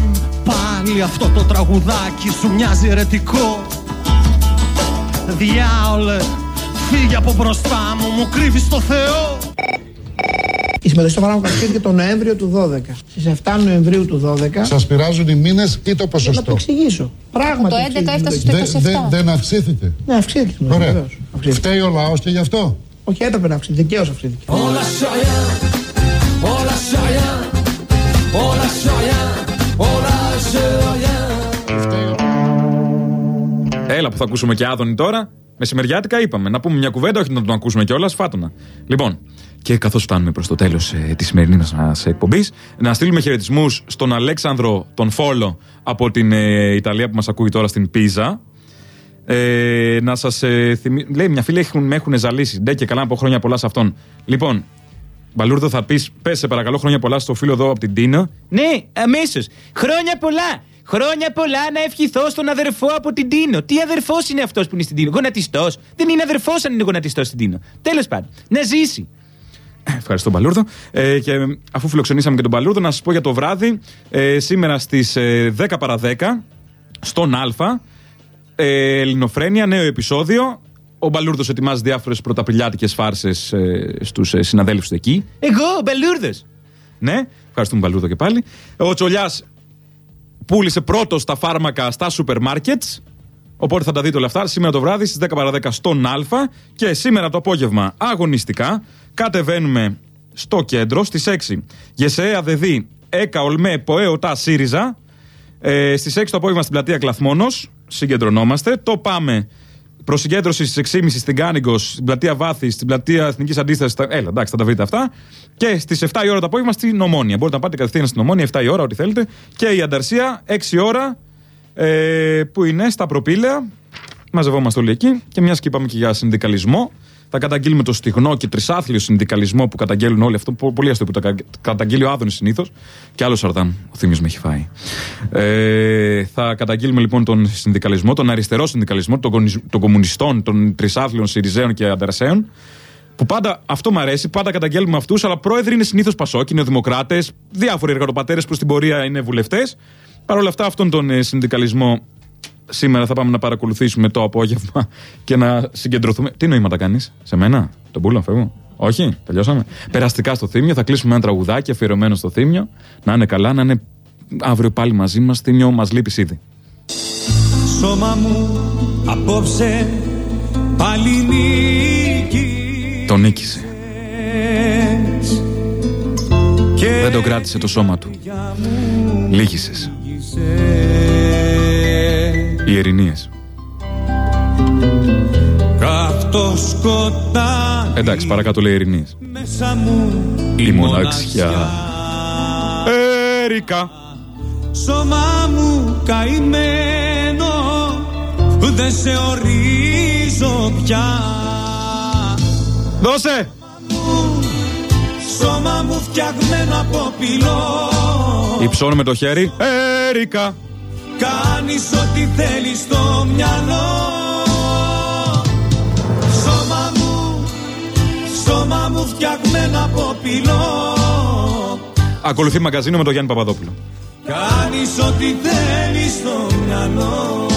πάλι αυτό το τραγουδάκι σου μοιάζει ερετικό Διάολε, φύγε από μπροστά μου, μου κρύβεις το Θεό Η συμμετοχή στο φάρμακο αυξήθηκε το Νοέμβριο του 12. Στις 7 Νοεμβρίου του 12. Σας πειράζουν οι μήνες ή το Για να το ποσοστό. εξηγήσω. Πράγματι. Το 11 αυξήθηκε η έφτασε συμμετοχή. στο Δεν 27. δεν αυξήθηκε. Ναι, αυξήθηκε. η συμμετοχή, Ωραία. βεβαίως. Αυξήθηκε. Φταίει ο λαό και γι' αυτό. Όχι, έπρεπε να αυξηθεί. Δικαίως αυξήθηκε. On lâche rien, on lâche rien, on lâche rien, on lâche rien. Έλα που θα ακούσουμε και άδωνη τώρα. Μεσημεριάτικα είπαμε. Να πούμε μια κουβέντα, όχι να τον ακούσουμε κιόλας. Φάτονα. Λοιπόν, και καθώς φτάνουμε προς το τέλος ε, της σημερινής μας εκπομπής, να στείλουμε χαιρετισμούς στον Αλέξανδρο τον Φόλο από την ε, Ιταλία που μας ακούει τώρα στην Πίζα. Ε, να σας ε, θυμί... Λέει μια φίλη έχουν, με έχουν ζαλίσει. Ντε και καλά να πω χρόνια πολλά σε αυτόν. Λοιπόν, Μπαλούρδο θα πεις, πες σε παρακαλώ χρόνια πολλά στο φίλο εδώ από την Τίνα. Ναι, αμέσως. Χρόνια πολλά. Χρόνια πολλά να ευχηθώ στον αδερφό από την Τίνο. Τι αδερφός είναι αυτός που είναι στην Τίνο. Γονατιστός. Δεν είναι αδερφός αν είναι γονατιστός στην Τίνο. Τέλος πάντων, να ζήσει. Ευχαριστώ, Μπαλούρδο. Ε, και αφού φιλοξενήσαμε και τον Μπαλούρδο, να σας πω για το βράδυ, ε, σήμερα στις 10 παρα 10, στον Α, ε, Ελληνοφρένια, νέο επεισόδιο. Ο Μπαλούρδος ετοιμάζει διάφορες πρωταπριλιάτικε φάρσες ε, στους ε, συναδέλφους του εκεί. Εγώ, ο Μπαλούρδος. Ναι, ευχαριστούμε Μπαλούρδο και πάλι. Ο Τσολιάς πούλησε πρώτος τα φάρμακα στα σούπερ μάρκετς. Οπότε θα τα δείτε όλα αυτά σήμερα το βράδυ στις 10 παρα 10 στον Α. Και σήμερα το απόγευμα αγωνιστικά κατεβαίνουμε στο κέντρο στις 6. Γεσέα Δεδί, Έκα Ολμέ, Ποέ, Οτά, ΣΥΡΙΖΑ. Ε, στις 6 το απόγευμα στην πλατεία Κλαθμόνος. Συγκεντρωνόμαστε. Το πάμε προ συγκέντρωση στις 6.30 στην Κάνιγκο, στην πλατεία Βάθη, στην πλατεία Εθνικής Αντίστασης. Έλα, εντάξει, θα τα βρείτε αυτά. Και στις 7 η ώρα το απόγευμα στην Ομόνια. Μπορείτε να πάτε κατευθείαν στην Ομόνια, 7 η ώρα, ό,τι θέλετε. Και η Ανταρσία, 6 η ώρα, ε, που είναι στα προπήλαια. Μαζευόμαστε όλοι εκεί. Και μιας και είπαμε και για συνδικαλισμό, θα καταγγείλουμε το στιγνό και τρισάθλιο συνδικαλισμό που καταγγέλνουν όλοι αυτό. πο- Πολύ αστείο που τα κα- καταγγείλει ο Άδωνης συνήθως. Και άλλο Σαρδάν. Ο Θήμιος με έχει φάει. Ε, θα καταγγείλουμε λοιπόν τον συνδικαλισμό, τον αριστερό συνδικαλισμό των, κονισ- των κομμουνιστών, των τρισάθλιων Σιριζέων και Ανταρσέων. Που πάντα αυτό μου αρέσει, πάντα καταγγέλνουμε αυτούς, αλλά πρόεδροι είναι συνήθως Πασόκοι, είναι δημοκράτες, διάφοροι εργατοπατέρες που στην πορεία είναι βουλευτές. Παρ' όλα αυτά, αυτόν τον ε, συνδικαλισμό σήμερα θα πάμε να παρακολουθήσουμε το απόγευμα και να συγκεντρωθούμε. Τι νοήματα κάνεις, σε μένα, τον πούλο, φεύγω. Όχι, τελειώσαμε. Περαστικά στο θύμιο, θα κλείσουμε ένα τραγουδάκι αφιερωμένο στο θύμιο. Να είναι καλά, να είναι αύριο πάλι μαζί μας. Θύμιο, μας λείπει ήδη. Σώμα μου απόψε πάλι νίκη Τον νίκησε. Δεν τον κράτησε το σώμα του. Λύγησες. Οι ερηνίες. Καυτός σκοτάδι Εντάξει, παρακάτω λέει ερηνίες. μέσα μου Η μοναξιά. Έρικα. Σώμα μου καημένο Δεν σε ορίζω πια Δώσε! Σώμα μου φτιαγμένο από πυλό Υψώνω με το χέρι. Έρικα. Κάνεις ό,τι θέλεις στο μυαλό. Σώμα μου, σώμα μου φτιαγμένο από πυλό. Ακολουθεί μαγκαζίνο με τον Γιάννη Παπαδόπουλο. Κάνεις ό,τι θέλεις στο μυαλό